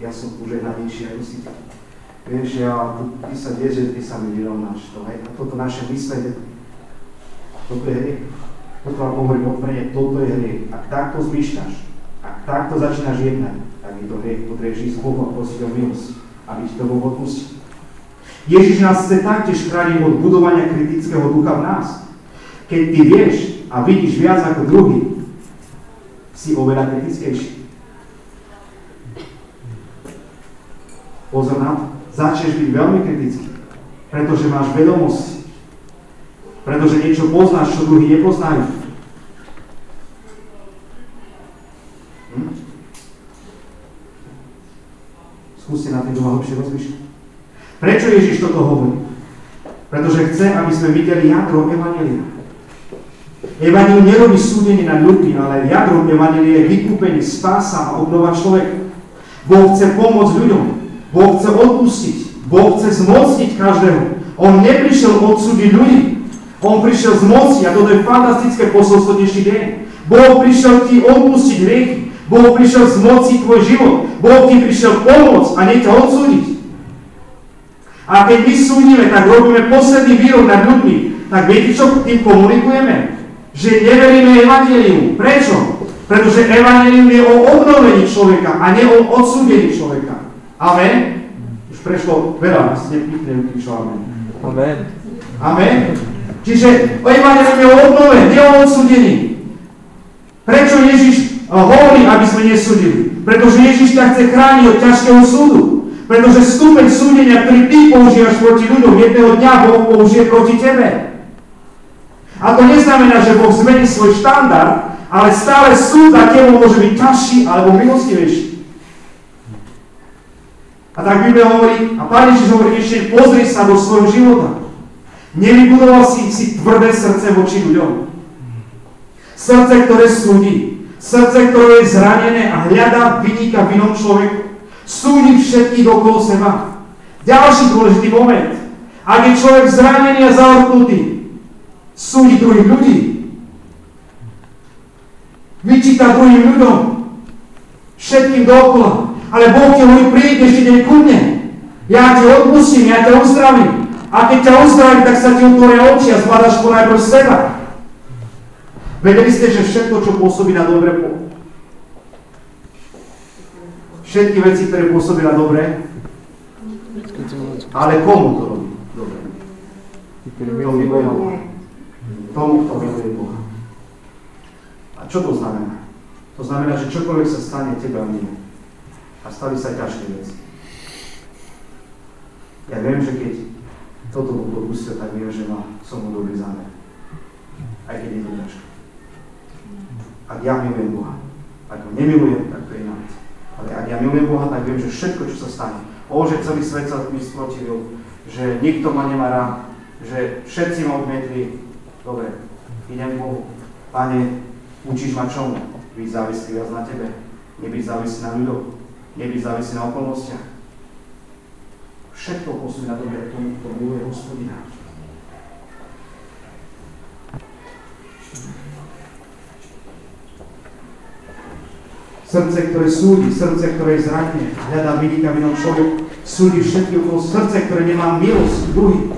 Ja som požehnanejší ako si ty. Vieš, ja, ty sa vie, že ty sa mi vyrovnáš. To, hej? A toto naše myslenie, toto je hriech. Toto vám hovorím otvorene, toto je hriech. Ak takto zmýšľaš, ak takto začínaš jednať, tak je to hriech. Potrebuješ ísť Bohu a prosiť o milosť, aby ti to Boh odpustil. Ježiš nás chce taktiež chrániť od budovania kritického ducha v nás. Keď ty vieš a vidíš viac ako druhý, si oveľa kritickejší. Pozor na to. Začneš byť veľmi kritický, pretože máš vedomosti. Pretože niečo poznáš, čo druhý nepoznajú. Skúste na tým doma lepšie rozmýšľať. Prečo Ježiš toto hovorí? Pretože chce, aby sme videli jadro Evangelia. Evangelium nerobí súdenie nad ľuďmi, ale jadrom Evangelia je vykúpenie, spása a obnova človeka. Boh chce pomôcť ľuďom. Boh chce odpustiť. Boh chce zmocniť každého. On neprišiel odsúdiť ľudí. On prišiel zmocniť a toto je fantastické posolstvo dnešný deň. Boh prišiel ti odpustiť hriechy. Boh prišiel zmociť tvoj život. Boh ti prišiel pomôcť a nie ťa odsúdiť. A keď my súdime, tak robíme posledný výrok nad ľuďmi. Tak viete, čo tým komunikujeme? Že neveríme Evangelium. Prečo? Pretože Evangelium je o obnovení človeka a nie o odsúdení človeka. Amen? Už prešlo veľa, asi nepýtne čo amen. Amen. Amen? Čiže Evangelium je o obnove, nie o odsúdení. Prečo Ježiš hovorí, aby sme nesúdili? Pretože Ježiš ťa chce chrániť od ťažkého súdu. Pretože stupeň súdenia, ktorý ty používaš proti ľuďom, jedného dňa Boh použije proti tebe. A to neznamená, že Boh zmení svoj štandard, ale stále súd na tebo môže byť ťažší alebo milostivejší. A tak Biblia hovorí, a Pán Ježiš hovorí ešte, pozri sa do svojho života. Nevybudoval si, si tvrdé srdce voči ľuďom. Srdce, ktoré súdi. Srdce, ktoré je zranené a hľadá vyníka v inom človeku. Súdi všetkých okolo seba. Ďalší dôležitý moment. Ak je človek zranený a zaorknutý, súdi druhých ľudí. Vyčíta druhým ľuďom. Všetkým dookola. Ale Boh ti hovorí, príď ešte deň ku mne. Ja ti odpustím, ja ťa uzdravím. A keď ťa uzdravím, tak sa ti otvoria oči a zbadaš najprv seba. Vedeli ste, že všetko, čo pôsobí na dobre, všetky veci, ktoré pôsobí na dobre, ale komu to robí dobre? Tomu, Boha. Tomu, kto miluje Boha. A čo to znamená? To znamená, že čokoľvek sa stane, teba miluje. A stali sa ťažké veci. Ja viem, že keď toto Boh dopustil, tak viem, že má som mu dobrý zámer. Aj keď je to ťažké. Ak ja milujem Boha, ak ho nemilujem, tak to je iná. Ale ak ja milujem Boha, tak viem, že všetko, čo sa stane, o, že celý svet sa mi sprotivil, že nikto ma nemá rád, že všetci ma odmietli, dobre, idem Bohu. Pane, učíš ma čomu? Byť závislý viac na Tebe, nebyť závislý na ľuďoch, nebyť závislý na okolnostiach. Všetko posúdi na dobre tomu, kto miluje hospodina. Srdce, ktoré súdi, srdce, ktoré je zranené, hľadá vynika v inom človeku, súdi všetky okolo srdce, ktoré nemá milosť druhý.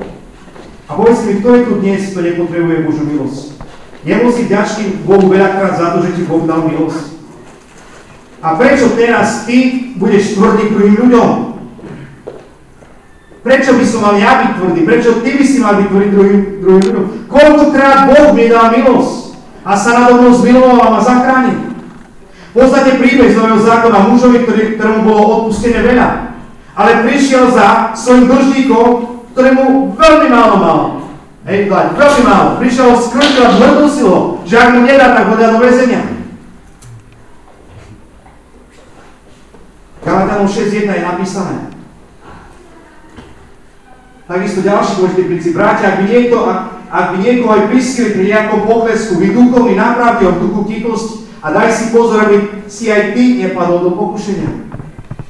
A povedz mi, kto je tu dnes, kto nepotrebuje Božú milosť? Nemusí ďačný Bohu veľakrát za to, že ti Boh dal milosť. A prečo teraz ty budeš tvrdý druhým ľuďom? Prečo by som mal ja byť tvrdý? Prečo ty by si mal byť tvrdý druhým, druhým ľuďom? Koľkokrát Boh mi dal milosť a sa nado mnou zmiloval a ma zachránil. Poznáte príbeh z Nového zákona mužovi, ktorý, ktorému bolo odpustené veľa. Ale prišiel za svojim dlžníkom, ktorému veľmi málo mal. Hej, dať, veľmi málo. Prišiel, skrčil a zhrdusil ho, že ak mu nedá, tak ho dá do väzenia. Galatanom 6.1 je napísané. Takisto ďalší dôležitý princíp. Bratia, ak by niekto, ak, ak by niekoho aj priskryli pri nejakom poklesku, vy duchovný napravte ho v duchu tichosti, a daj si pozor, aby si aj ty nepadol do pokušenia.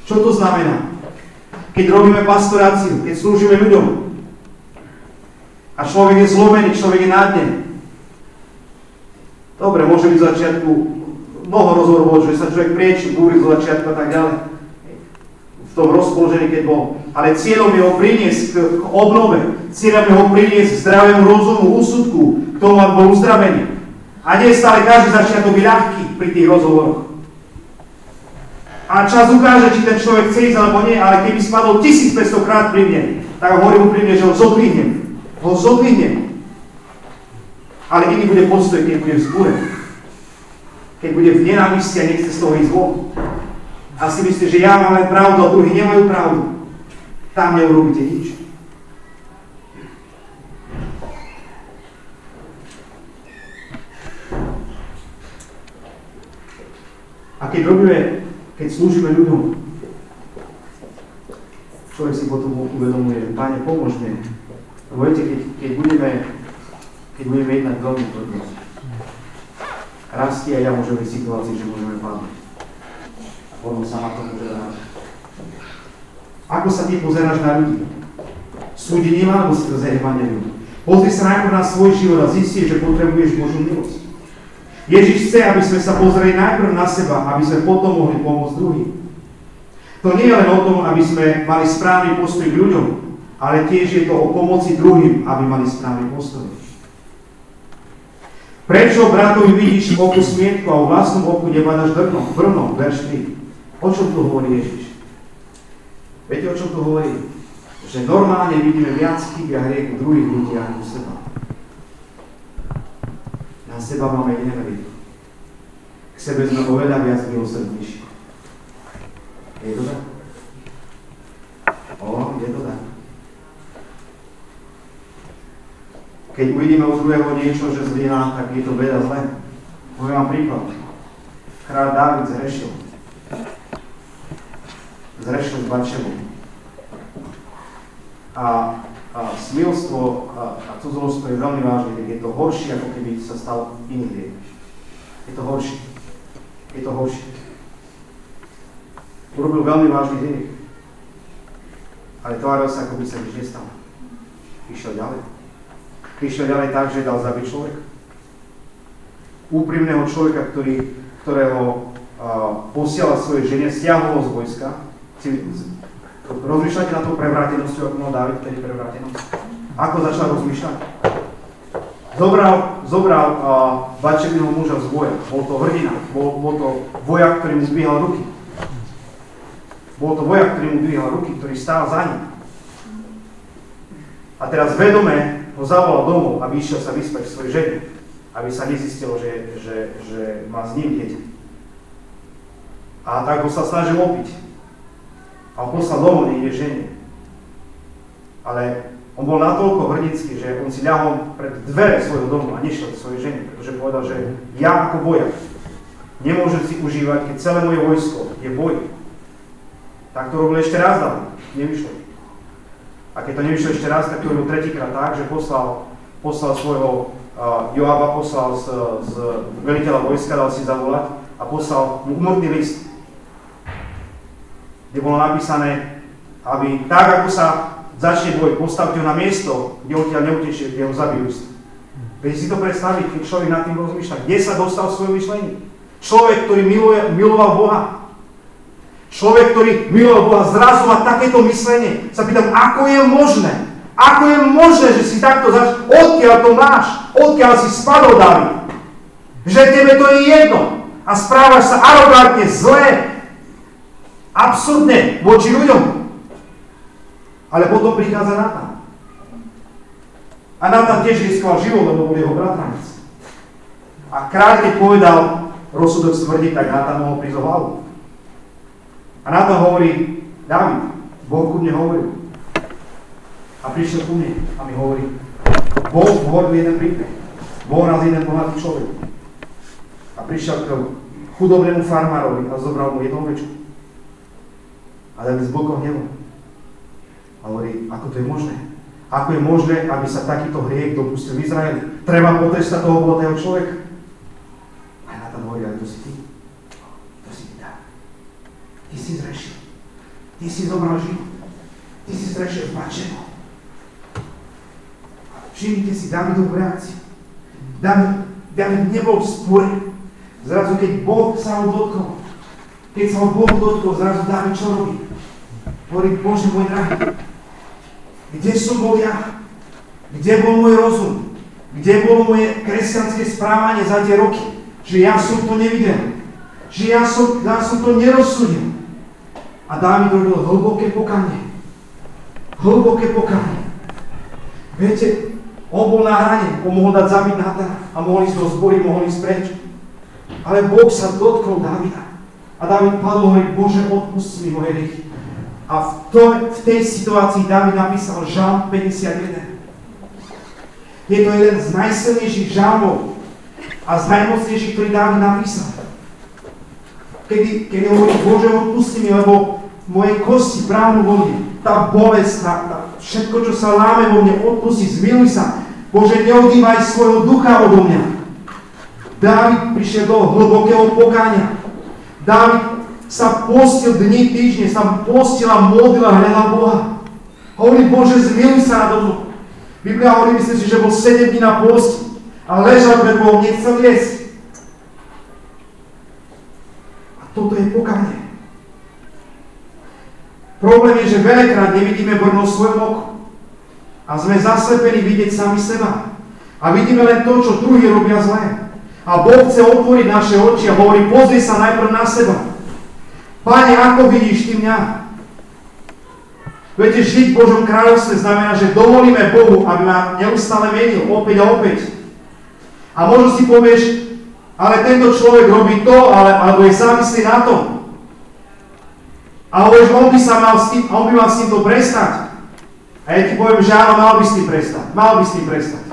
Čo to znamená? Keď robíme pastoráciu, keď slúžime ľuďom a človek je zlomený, človek je na dne. Dobre, môže byť v začiatku mnoho rozhovorov, že sa človek prieči, búri z začiatku a tak ďalej. V tom rozpoložení, keď bol. Ale cieľom je ho priniesť k, obnove. Cieľom je ho priniesť k zdravému rozumu, úsudku, k tomu, aby bol uzdravený. A nie stále každý začiatok je ľahký pri tých rozhovoroch. A čas ukáže, či ten človek chce ísť alebo nie, ale keby spadol 1500 krát pri mne, tak hovorím úprimne, že ho zodvihnem. Ho zodvihnem. Ale iný bude postoj, keď bude v zbúre. Keď bude v nenávisti a nechce z toho ísť von. A si myslí, že ja mám len pravdu a druhý nemajú pravdu. Tam neurobíte nič. A keď robíme, keď slúžime ľuďom, človek si potom uvedomuje, Pane, pomôž mi viete, keď, keď budeme, keď budeme jednať veľmi tvrdosť, rastie a ja môžem byť situácii, že môžeme padnúť. A potom sa na to môže. Ako sa ty pozeráš na ľudí? Súdi nemá alebo skrze Evangelium. Pozri sa najprv na svoj život a zisti, že potrebuješ Božú milosť. Ježiš chce, aby sme sa pozreli najprv na seba, aby sme potom mohli pomôcť druhým. To nie je len o tom, aby sme mali správny postoj k ľuďom, ale tiež je to o pomoci druhým, aby mali správny postoj. Prečo bratovi vidíš v oku smietku a v vlastnom oku nebadaš drnom? Brnom, verš 3. O čom tu hovorí Ježiš? Viete, o čom tu hovorí? Že normálne vidíme viac chyb a hriech u druhých ľudí ako seba. Na seba máme hriechy. K sebe sme oveľa viac milosrdnejší. Je to tak? O, je to tak. Keď uvidíme u druhého niečo, že zlyhá, tak je to veda zle. Poviem vám príklad. Kráľ Dávid zrešil. Zrešil s Bačevou. A, a smilstvo a, a cudzolostvo je veľmi vážne, je to horšie, ako keby sa stal iný hriech. Je to horšie. Je to horšie. Urobil veľmi vážny hriech. Ale tváril sa, ako by sa nič nestalo. Išiel ďalej. Išiel ďalej tak, že dal zabiť človeka. Úprimného človeka, ktorý, ktorého uh, posiela svojej žene, stiahol z vojska. Rozmýšľate na to prevrátenosťou, ako mal Dávid vtedy prevrátenosť? Ako začal rozmýšľať? Zobral, zobral uh, bačeného muža z boja. Bol to hrdina. Bol, bol to vojak, ktorý mu zbíhal ruky. Bol to vojak, ktorý mu dvíhal ruky, ktorý stál za ním. A teraz vedome ho zavolal domov, aby išiel sa vyspať k svojej žene, aby sa nezistilo, že, že, že má s ním dieťa. A tak ho sa snažil opiť. A ho poslal domov niekde žene. Ale on bol natoľko hrdinský, že on si ľahol pred dvere svojho domu a nešiel k svojej žene, pretože povedal, že ja ako bojak nemôžem si užívať, keď celé moje vojsko je boj. Tak to robil ešte raz, ale nevyšlo. A keď to nevyšlo ešte raz, tak to robil tretíkrát tak, že poslal, poslal svojho uh, Joaba, poslal z, z veliteľa vojska, dal si zavolať a poslal mu umrtný list, kde bolo napísané, aby tak, ako sa začne boj, postavte ho na miesto, kde odtiaľ neutečie, kde ho zabijú. Viete si to predstaviť, keď človek nad tým rozmýšľa, kde sa dostal svojho myšlení? Človek, ktorý miluje, miloval Boha, Človek, ktorý miloval Boha, zrazu má takéto myslenie. Sa pýtam, ako je možné? Ako je možné, že si takto zač... Odkiaľ to máš? Odkiaľ si spadol, David? Že tebe to je jedno. A správaš sa arogantne, zle, absurdne voči ľuďom. Ale potom prichádza Natan. A Natan tiež riskoval život, lebo bol jeho bratranec. A kráľ, keď povedal rozsudok smrti, tak Natan mohol prísť. A to hovorí David, Boh ku mne hovoril. A prišiel ku mne a mi hovorí, Boh hovoril jeden príbeh. Bol raz jeden bohatý človek. A prišiel k chudobnému farmárovi a zobral mu jednu ovečku. A David z bokov nebol. A hovorí, ako to je možné? Ako je možné, aby sa takýto hriek dopustil v Izraeli? Treba potrestať toho bohatého človeka. A na to hovorí, ale to si ty. Ty si zrešil. Ty si zobral život. Ty si zrešil zbačeno. Všimnite si Davidovú reakciu. David, David nebol v spore. Zrazu, keď Boh sa ho dotkol, keď sa ho Boh dotkol, zrazu David čo robí? Hovorí, Bože môj drahý, kde som bol ja? Kde bol môj rozum? Kde bolo moje kresťanské správanie za tie roky? Že ja som to nevidel. Že ja som, ja som to nerozsudil. A Dávid robil hlboké pokanie. Hlboké pokanie. Viete, on bol na hrane, on mohol dať zabiť Natana a mohol ísť do zbory, mohol ísť preč. Ale Boh sa dotkol Davida. A David padol hovorí, Bože, odpust mi moje hriechy. A v, to, v tej situácii David napísal žalm 51. Je to jeden z najsilnejších žalmov a z najmocnejších, ktorý David napísal. Kedy, kedy hovorí, Bože, odpusti mi, lebo moje kosti právnu boli, tá bolesť, tá, tá, Všetko, čo sa láme vo mne, odpusti, zmiluj sa. Bože, neodývaj svojho ducha odo mňa. Dávid prišiel do hlbokého pokáňa. Dávid sa postil dni, týždne, sa postil a modlil a hľadal Boha. Hovorí, Bože, zmiluj sa nado mnou. Biblia hovorí, myslím si, že bol 7 dní na posti a ležal pred Bohom, nechcel jesť. A toto je pokánie. Problém je, že veľakrát nevidíme brno svojom oku. A sme zaslepení vidieť sami seba. A vidíme len to, čo druhí robia zlé. A Boh chce otvoriť naše oči a hovorí, pozri sa najprv na seba. Pane, ako vidíš ty mňa? Viete, žiť v Božom kráľovstve znamená, že dovolíme Bohu, aby ma neustále menil, opäť a opäť. A možno si povieš, ale tento človek robí to, ale, alebo je závislý na tom. A hovoríš, on by sa mal s tým, on by mal s týmto prestať. A ja ti poviem, že áno, mal by si tým prestať. Mal by si tým prestať.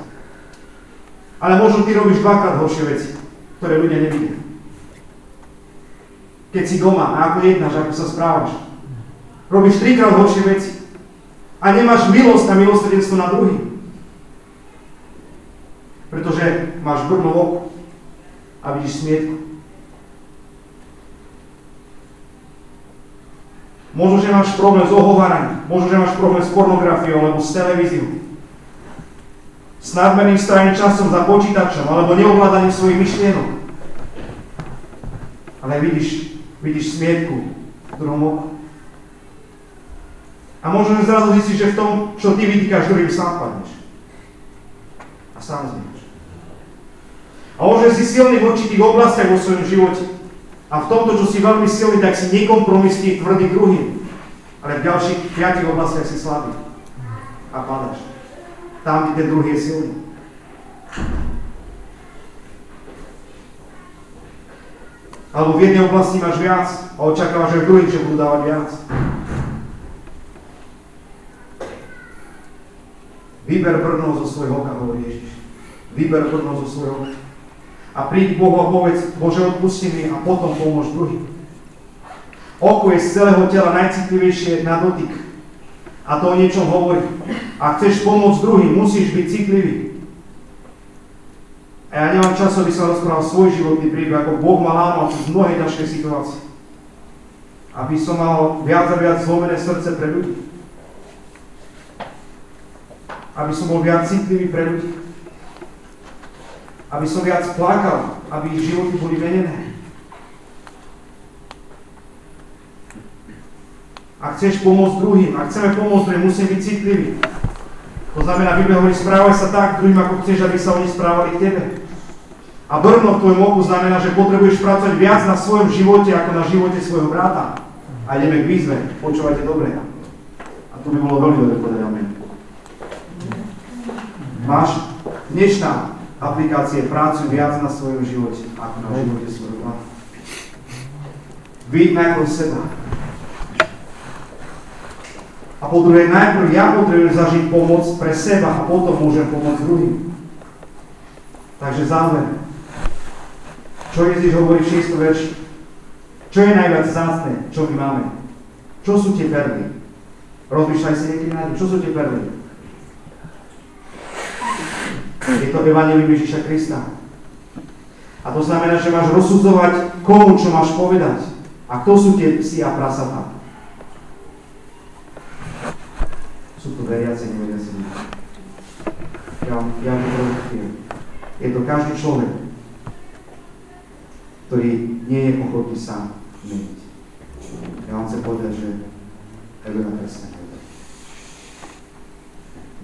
Ale možno ty robíš dvakrát horšie veci, ktoré ľudia nevidia. Keď si doma ako jednáš, ako sa správaš. Robíš trikrát horšie veci. A nemáš milosť a milosrdenstvo na druhý. Pretože máš brno oku a vidíš smietku. Možno, že máš problém s ohováraním, možno, že máš problém s pornografiou alebo s televíziou. S nadmerným straním časom za počítačom alebo neovládaním svojich myšlienok. Ale vidíš, vidíš druhom oku. A možno, zrazu zistíš, že v tom, čo ty vytýkaš druhým, sám padneš. A sám zmieš. A možno si silný v určitých oblastiach vo svojom živote. A v tomto, čo si veľmi silný, tak si nekompromisný, tvrdý druhým. Ale v ďalších piatich oblastiach si slabý. A padáš. Tam, kde ten druhý je silný. Alebo v jednej oblasti máš viac a očakávaš, že v druhých, že budú dávať viac. Vyber brno zo svojho oka, hovorí Ježiš. Vyber brno zo svojho oka a príď Bohu a povedz, Bože, odpusti mi a potom pomôž druhým. Oko je z celého tela najcitlivejšie na dotyk. A to o niečom hovorí. Ak chceš pomôcť druhým, musíš byť citlivý. A ja nemám čas, aby som rozprával svoj životný príbeh, ako Boh ma lámal cez mnohé ťažké situácie. Aby som mal viac a viac zlomené srdce pre ľudí. Aby som bol viac citlivý pre ľudí aby som viac plakal, aby ich životy boli menené. Ak chceš pomôcť druhým, ak chceme pomôcť druhým, musíme byť citliví. To znamená, Biblia hovorí, správaj sa tak druhým, ako chceš, aby sa oni správali k tebe. A brno v tvojom oku znamená, že potrebuješ pracovať viac na svojom živote, ako na živote svojho brata. A ideme k výzve. Počúvajte dobre. A to by bolo veľmi dobre povedať amen. Máš dnešná aplikácie pracujú viac na svojom živote, ako na živote svojho brata. Byť najprv seba. A po druhé, najprv ja potrebujem zažiť pomoc pre seba a potom môžem pomôcť druhým. Takže záver. Čo Ježiš hovorí v 6. verši? Čo je najviac zácne, čo my máme? Čo sú tie perly? Rozmýšľaj si niekedy na čo sú tie perly? Je to Evangelium Ježiša Krista. A to znamená, že máš rozsudzovať komu, čo máš povedať. A kto sú tie psi a prasatá? Sú to veriaci, neveriaci Ja, ja to rozumiem. Je to každý človek, ktorý nie je ochotný sa meniť. Ja vám chcem povedať, že Elena presne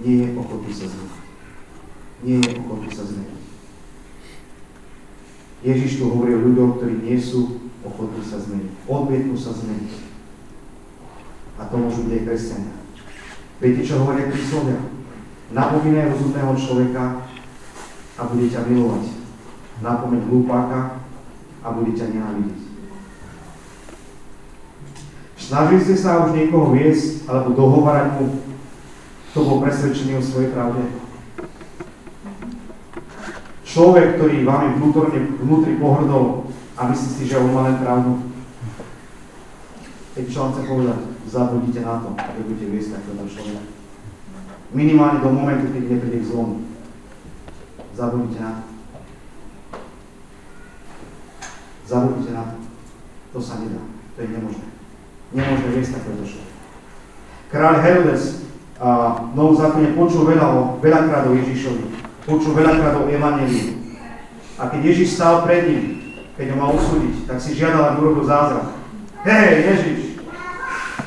nie je ochotný sa zmeniť nie je ochotný sa zmeniť. Ježiš tu hovorí o ľuďoch, ktorí nie sú ochotní sa zmeniť. Odmietnú sa zmeniť. A to môžu byť aj kresťania. Viete, čo hovoria príslovia? Napomínaj rozumného človeka a bude ťa milovať. Napomeň hlupáka a bude ťa nenávidieť. Snažili ste sa už niekoho viesť alebo dohovárať mu, kto bol presvedčený o svojej pravde? Človek, ktorý vám vnútorne, vnútri pohrdol a myslí si, že on má len pravdu. Keď čo vám chcem povedať, zabudíte na to, a budete viesť takého človeka. Minimálne do momentu, keď nepríde k zlomu. Zabudnite na to. Zabudnite na to. To sa nedá. To je nemožné. Nemožné viesť takéto človek. Kráľ Herodes a v Novom zákone počul veľa o, veľakrát o Ježišovi. Počul veľakrát o Evangeliu. A keď Ježiš stál pred ním, keď ho mal usúdiť, tak si žiadal, aby urobil zázrak. Hej, Ježiš!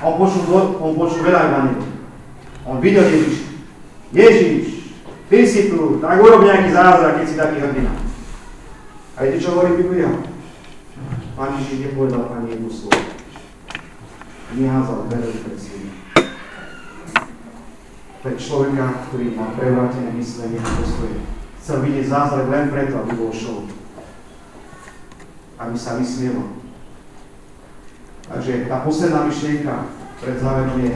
On počul, on počul veľa Evangeliu. On videl Ježiša. Ježiš, ty si tu, tak urob nejaký zázrak, keď si taký hrdina. A viete, čo hovorí Biblia? Pán Ježiš nepovedal ani jednu slovo. Neházal dvere pred svým. Pre človeka, ktorý má prevrátené myslenie a postoje. Chcel vidieť zázrak len preto, aby bol show. Aby sa vysmieval. Takže tá posledná myšlienka pred záverom je,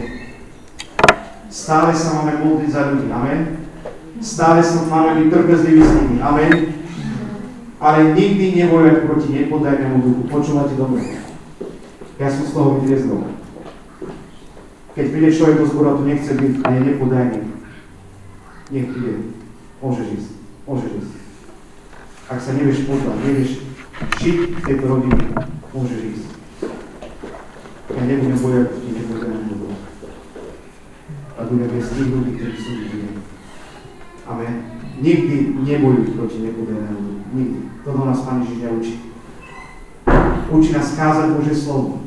stále sa máme modliť za ľudí. Amen. Stále sa máme byť trpezliví s nimi. Amen. Ale nikdy nebojať proti nepodajnému duchu. Počúvate dobre. Ja som z toho vytriezol. Keď príde človek do zboru a tu nechce byť a je nepodajný, nech príde. Môžeš ísť. Môžeš ísť. Ak sa nevieš podľať, nevieš žiť v tejto rodine, môžeš ísť. Ja nebudem bojať proti nepodajnému duchu. A budem viesť tých ľudí, ktorí sú v Amen. Nikdy nebojuj proti nepodajnému duchu. Nikdy. Toto nás Pán Ježiš neučí. Učí nás kázať Bože slovo.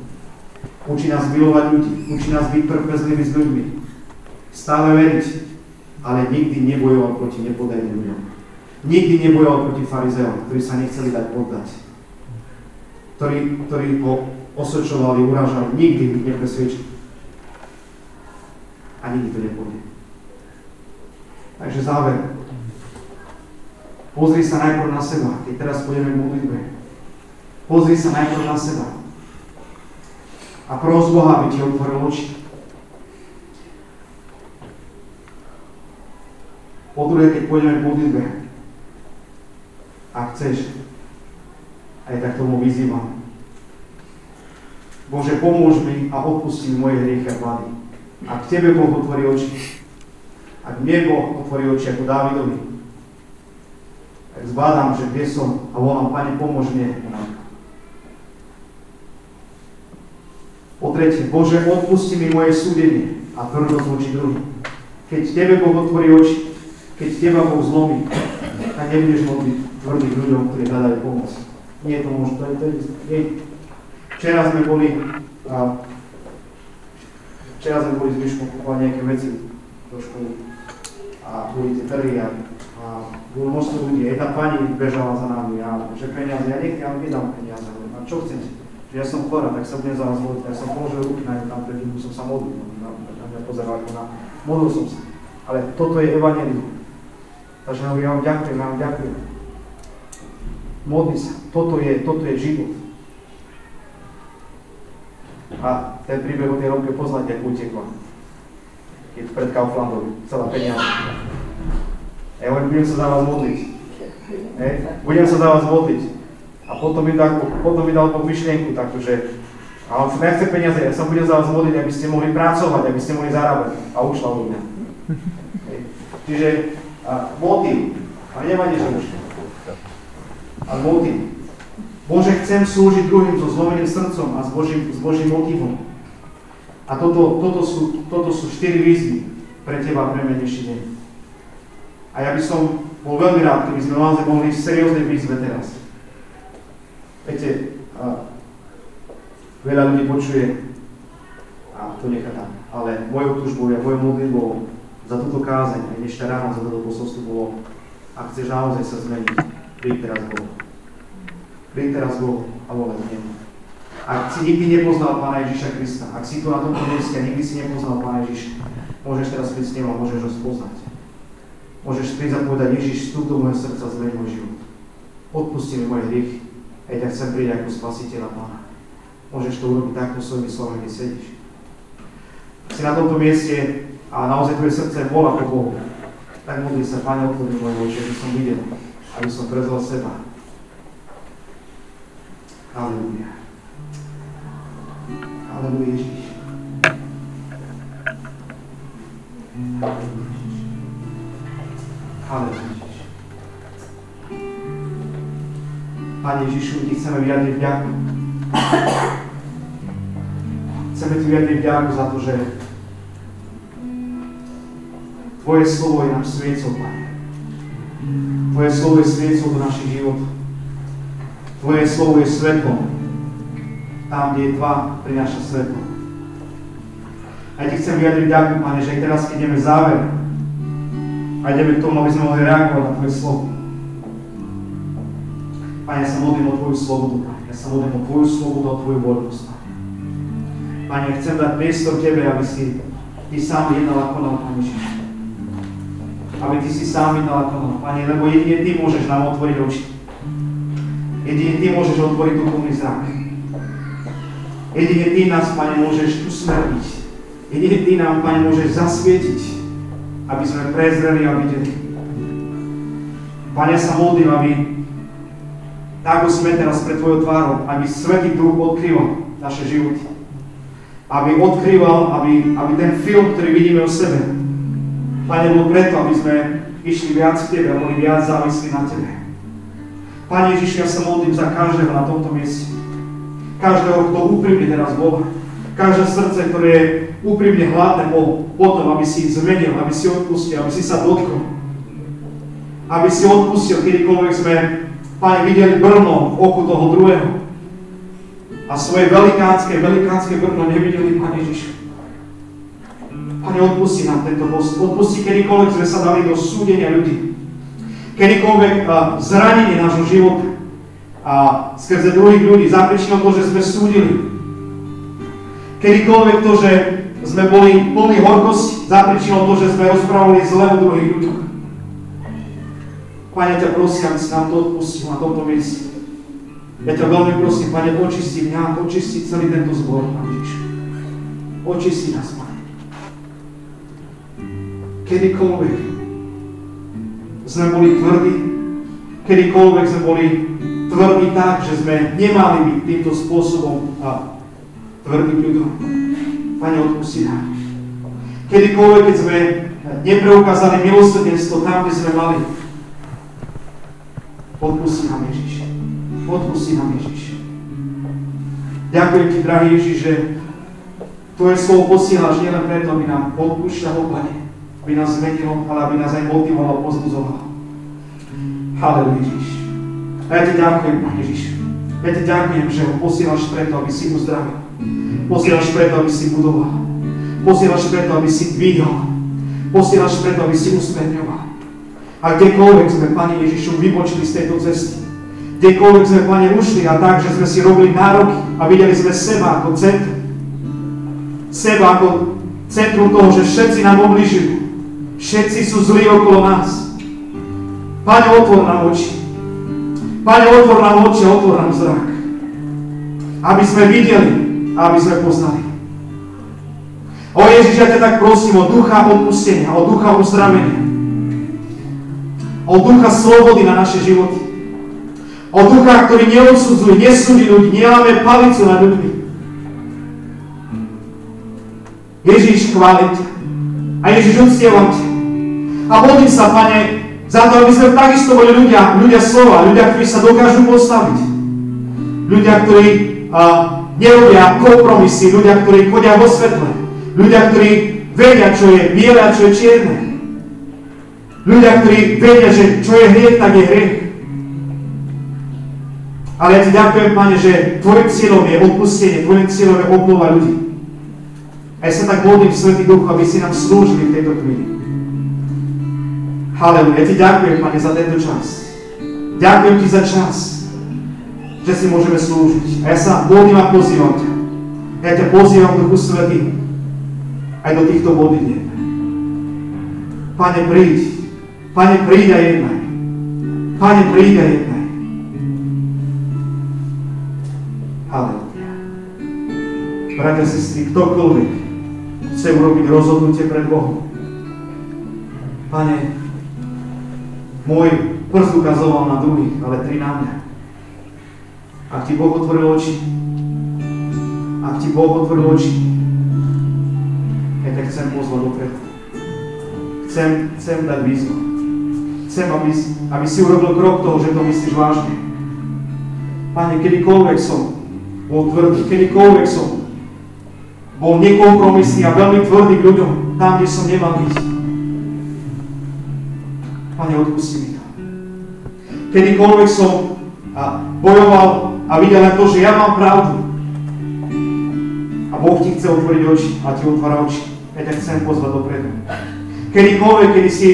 Učí nás milovať ľudí. Učí nás byť trpezliví s ľuďmi. Stále veriť. Ale nikdy nebojoval proti nepodajným ľuďom. Nikdy nebojoval proti farizeom, ktorí sa nechceli dať poddať. Ktorí, ktorí ho osočovali, urážali. Nikdy ich nepresvedčil. A nikdy to nepôjde. Takže záver. Pozri sa najprv na seba, keď teraz pôjdeme k modlitbe. Pozri sa najprv na seba. A pros Boha, aby ti otvoril oči. Po druhé, keď pôjdeme k modlitbe, ak chceš, aj tak tomu vyzývam. Bože, pomôž mi a odpusti mi moje hriechy a vlády. Ak Tebe Boh otvorí oči, ak mne Boh otvorí oči ako Dávidovi, zbádam, že kde som a volám, Pane, pomôž mne. Po tretie, Bože, odpusti mi moje súdenie a tvrdosť voči druhým. Keď Tebe Boh otvorí oči, keď Teba Boh zlomí, tak nebudeš modliť tvrdých ľuďom, ktorí hľadajú pomoc. Nie je to možné, to je, to je, nie. Včera sme boli, a, včera sme boli s Myškom kúpať nejaké veci do školy a boli tie trhy a, a bolo množstvo ľudí. Jedna pani bežala za nami a že peniaze, ja nech, ja nedám peniaze. A čo chcete? Že ja som chorá, tak sa budem za vás modliť. Ja som položil ruky na tam pred ním, som sa modlil. Na, na mňa pozeral ako na... Modlil som sa. Ale toto je evanelium. Takže ja vám ďakujem, ja vám ďakujem. Modli sa. Toto je, toto je život. A ten príbeh o tej romke poznáte, ako utekla. Keď pred Kauflandom celá peniaze. Ja hovorím, budem sa za vás modliť. Hej? Budem sa za vás modliť. A potom mi dal, potom mi dal myšlienku takú, že a on nechce peniaze, ja sa budem za vás modliť, aby ste mohli pracovať, aby ste mohli zarábať. A ušla od mňa. Čiže a, motiv, a nevadí, že už. A motiv. Bože, chcem slúžiť druhým so zlomeným srdcom a s Božím, s Božím motivom. A toto, toto, sú, toto sú štyri výzvy pre teba a pre mňa dnešný deň. A ja by som bol veľmi rád, keby sme naozaj mohli seriózne výzve teraz. Viete, a, veľa ľudí počuje a to nechá tam. Ale mojou túžbou a mojou modlitbou za túto kázeň, aj dnešná ráno za toto posolstvo bolo, ak chceš naozaj sa zmeniť, príď teraz Bohu. Príď teraz Bohu a volaj Nemu. Ak si nikdy nepoznal Pána Ježiša Krista, ak si tu na tomto mieste nikdy si nepoznal Pána Ježiša, môžeš teraz prísť s ním a môžeš ho spoznať. Môžeš prísť a povedať, Ježiš, vstup do môjho srdca, zmeni môj život. Odpusti mi moje hriechy. Aj tak chcem príť ako spasiteľa Pána. Môžeš to urobiť takto svojimi slovami, kde sedíš. Si na tomto mieste a naozaj tvoje srdce volá po Bohu. Tak modli sa, Pane, otvorí moje oči, aby som videl, aby som prezval seba. Aleluja. Aleluja, Ježiš. Aleluja. Halleluja. Pane Ježišu, Ti chceme vyjadriť vďaku. Chceme Ti vyjadriť vďaku za to, že Tvoje slovo je nám sviecou, Pane. Tvoje slovo je sviecou do našich životov. Tvoje slovo je svetlom. Tam, kde je Tva, prináša svetlo. A Ti chcem vyjadriť vďaku, Pane, že teraz, keď ideme záver, a ideme k tomu, aby sme mohli reagovať na Tvoje slovo. Pane, ja sa modlím o Tvoju slobodu. Ja sa modlím o Tvoju slobodu, o Tvoju voľnosť, Pane. Pane, chcem dať priestor Tebe, aby si Ty sám jednal a konal, Pane Ježiš. Aby Ty si sám jednal a konal, Pane, lebo jedine Ty môžeš nám otvoriť oči. Jedine Ty môžeš otvoriť duchovný zrak. Jedine Ty nás, Pane, môžeš usmerniť. Jedine Ty nám, Pane, môžeš zasvietiť, aby sme prezreli a videli. Pane, sa modlím, aby tak sme teraz pred Tvojou tvárou, aby Svetý Duch odkrýval naše životy. Aby odkrýval, aby, aby ten film, ktorý vidíme o sebe, Pane, bol preto, aby sme išli viac k Tebe a boli viac závislí na Tebe. Pane Ježiš, ja sa modlím za každého na tomto mieste. Každého, kto úprimne teraz Boha. Každé srdce, ktoré je úprimne hladné po, po tom, aby si zmenil, aby si odpustil, aby si sa dotkol. Aby si odpustil, kedykoľvek sme Pane, videli brno v oku toho druhého. A svoje velikánske, velikánske brno nevideli, Pane Ježiš. Pane, odpusti nám tento post. Odpusti, kedykoľvek sme sa dali do súdenia ľudí. Kedykoľvek uh, zranenie nášho života a skrze druhých ľudí zapričilo to, že sme súdili. Kedykoľvek to, že sme boli plní horkosti, zapričilo to, že sme rozprávali zle o druhých ľuďoch. Pane, ťa prosím, aby si nám to odpustil na tomto mieste. Ja ťa veľmi prosím, Pane, očisti mňa, očisti celý tento zbor, Pane. Očisti nás, Pane. Kedykoľvek sme boli tvrdí, kedykoľvek sme boli tvrdí tak, že sme nemali byť týmto spôsobom a tvrdým ľuďom. Pane, odpusti nám. Kedykoľvek, keď sme nepreukázali milosrdenstvo tam, kde sme mali, Odpusti nám Ježiš. Odpusti nám Ježiš. Ďakujem Ti, drahý Ježiš, že Tvoje slovo posielaš nielen preto, aby nám odpúšťalo, Pane, aby nás zmenilo, ale aby nás aj motivovalo, pozbudzovalo. Haleluja Ježiš. A ja Ti ďakujem, Pane Ježiš. Ja Ti ďakujem, že ho posielaš preto, aby si uzdravil. Posielaš preto, aby si budoval. Posielaš preto, aby si dvíhal. Posielaš preto, aby si usmerňoval. A kdekoľvek sme, Pane Ježišu, vybočili z tejto cesty, kdekoľvek sme, Pane, ušli a tak, že sme si robili nároky a videli sme seba ako centrum. Seba ako centrum toho, že všetci nám obližujú. Všetci sú zlí okolo nás. Pane, otvor nám oči. Pane, otvor nám oči otvor nám zrak. Aby sme videli a aby sme poznali. O Ježiš, ja ťa tak prosím o ducha odpustenia, o ducha uzdravenia o ducha slobody na naše životy. O ducha, ktorý neodsudzuje, nesúdi ľudí, neláme palicu na ľuďmi. Ježiš, chválim. A Ježiš, uctievam ťa. A modlím sa, Pane, za to, aby sme takisto boli ľudia, ľudia slova, ľudia, ktorí sa dokážu postaviť. Ľudia, ktorí uh, nerobia kompromisy, ľudia, ktorí chodia vo svetle. Ľudia, ktorí vedia, čo je biele a čo je čierne. Ľudia, ktorí vedia, že čo je hriech, tak je hriech. Ale ja ti ďakujem, Pane, že Tvojim cieľom je odpustenie, Tvojim cieľom je obnova ľudí. A ja sa tak modlím, Svetý Duch, aby si nám slúžili v tejto chvíli. Haleluja. Ja ti ďakujem, Pane, za tento čas. Ďakujem ti za čas, že si môžeme slúžiť. A ja sa modlím a pozývam ťa. Ja ťa pozývam, Duchu Svetý, aj do týchto modlitieb. Pane, príď Pane, príď a jednaj. Pane, príď a jednaj. Halleluja. Bratia, sestry, ktokoľvek chce urobiť rozhodnutie pred Bohom. Pane, môj prst ukazoval na druhých, ale tri na mňa. Ak ti Boh otvoril oči, ak ti Boh otvoril oči, ja ťa chcem pozvať dopredu. Chcem, chcem dať výzvu chcem, aby, aby si urobil krok toho, že to myslíš vážne. Pane, kedykoľvek som bol tvrdý, kedykoľvek som bol nekompromisný a veľmi tvrdý k ľuďom, tam, kde som nemal ísť. Pane, odpusti mi to. Kedykoľvek som bojoval a videl len to, že ja mám pravdu. A Boh ti chce otvoriť oči a ti otvára oči. Ja ťa chcem pozvať dopredu. Kedykoľvek, kedy si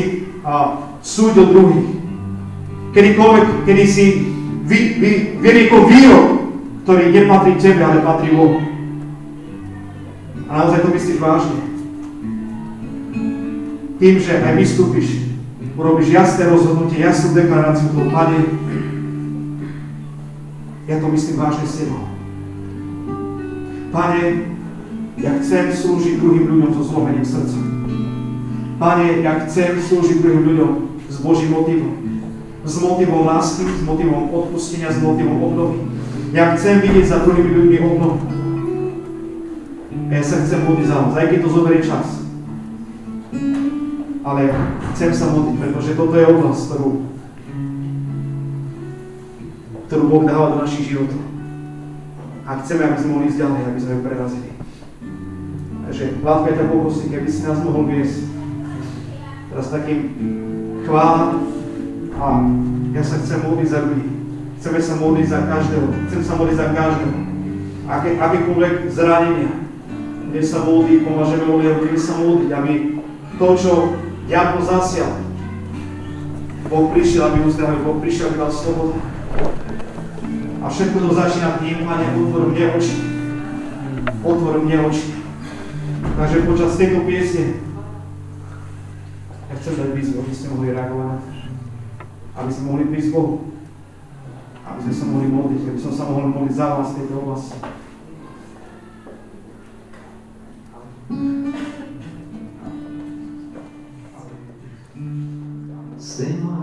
a, súdil druhých. Kedykoľvek, kedy si vy, vy, vyriekol výrok, ktorý nepatrí tebe, ale patrí Bohu. A naozaj to myslíš vážne. Tým, že aj vystúpiš, urobíš jasné rozhodnutie, jasnú deklaráciu toho, Pane, ja to myslím vážne s Tebou. Pane, ja chcem slúžiť druhým ľuďom so zlomeným srdcom. Pane, ja chcem slúžiť druhým ľuďom s Božím motivom. S motivom lásky, s motivom odpustenia, s motivom obnovy. Ja chcem vidieť za druhými ľuďmi obnovu. Ja sa chcem modliť za vás, aj keď to zoberie čas. Ale chcem sa modliť, pretože toto je oblasť, ktorú, ktorú Boh dáva do našich životov. A chceme, aby sme mohli ísť ďalej, aby sme ju prerazili. Takže, Vládka, ťa poprosím, keby si nás mohol viesť teraz takým chvála a ja sa chcem modliť za ľudí. Chceme sa modliť za každého. Chcem sa modliť za každého. Aké, akékoľvek zranenia, kde sa modlí, pomôžeme modliť, budeme sa modliť, aby to, čo diabol zasial, Boh prišiel, aby uzdravil, Boh prišiel, aby dal slobodu. A všetko to začína vnímaním otvoru mne oči. Otvor mne oči. Takže počas tejto piesne ja chcem dať výzvu, aby ste mohli reagovať, aby sme mohli prísť Bohu, aby sme sa mohli modliť, aby som sa mohol modliť za vás v tejto oblasti. Sem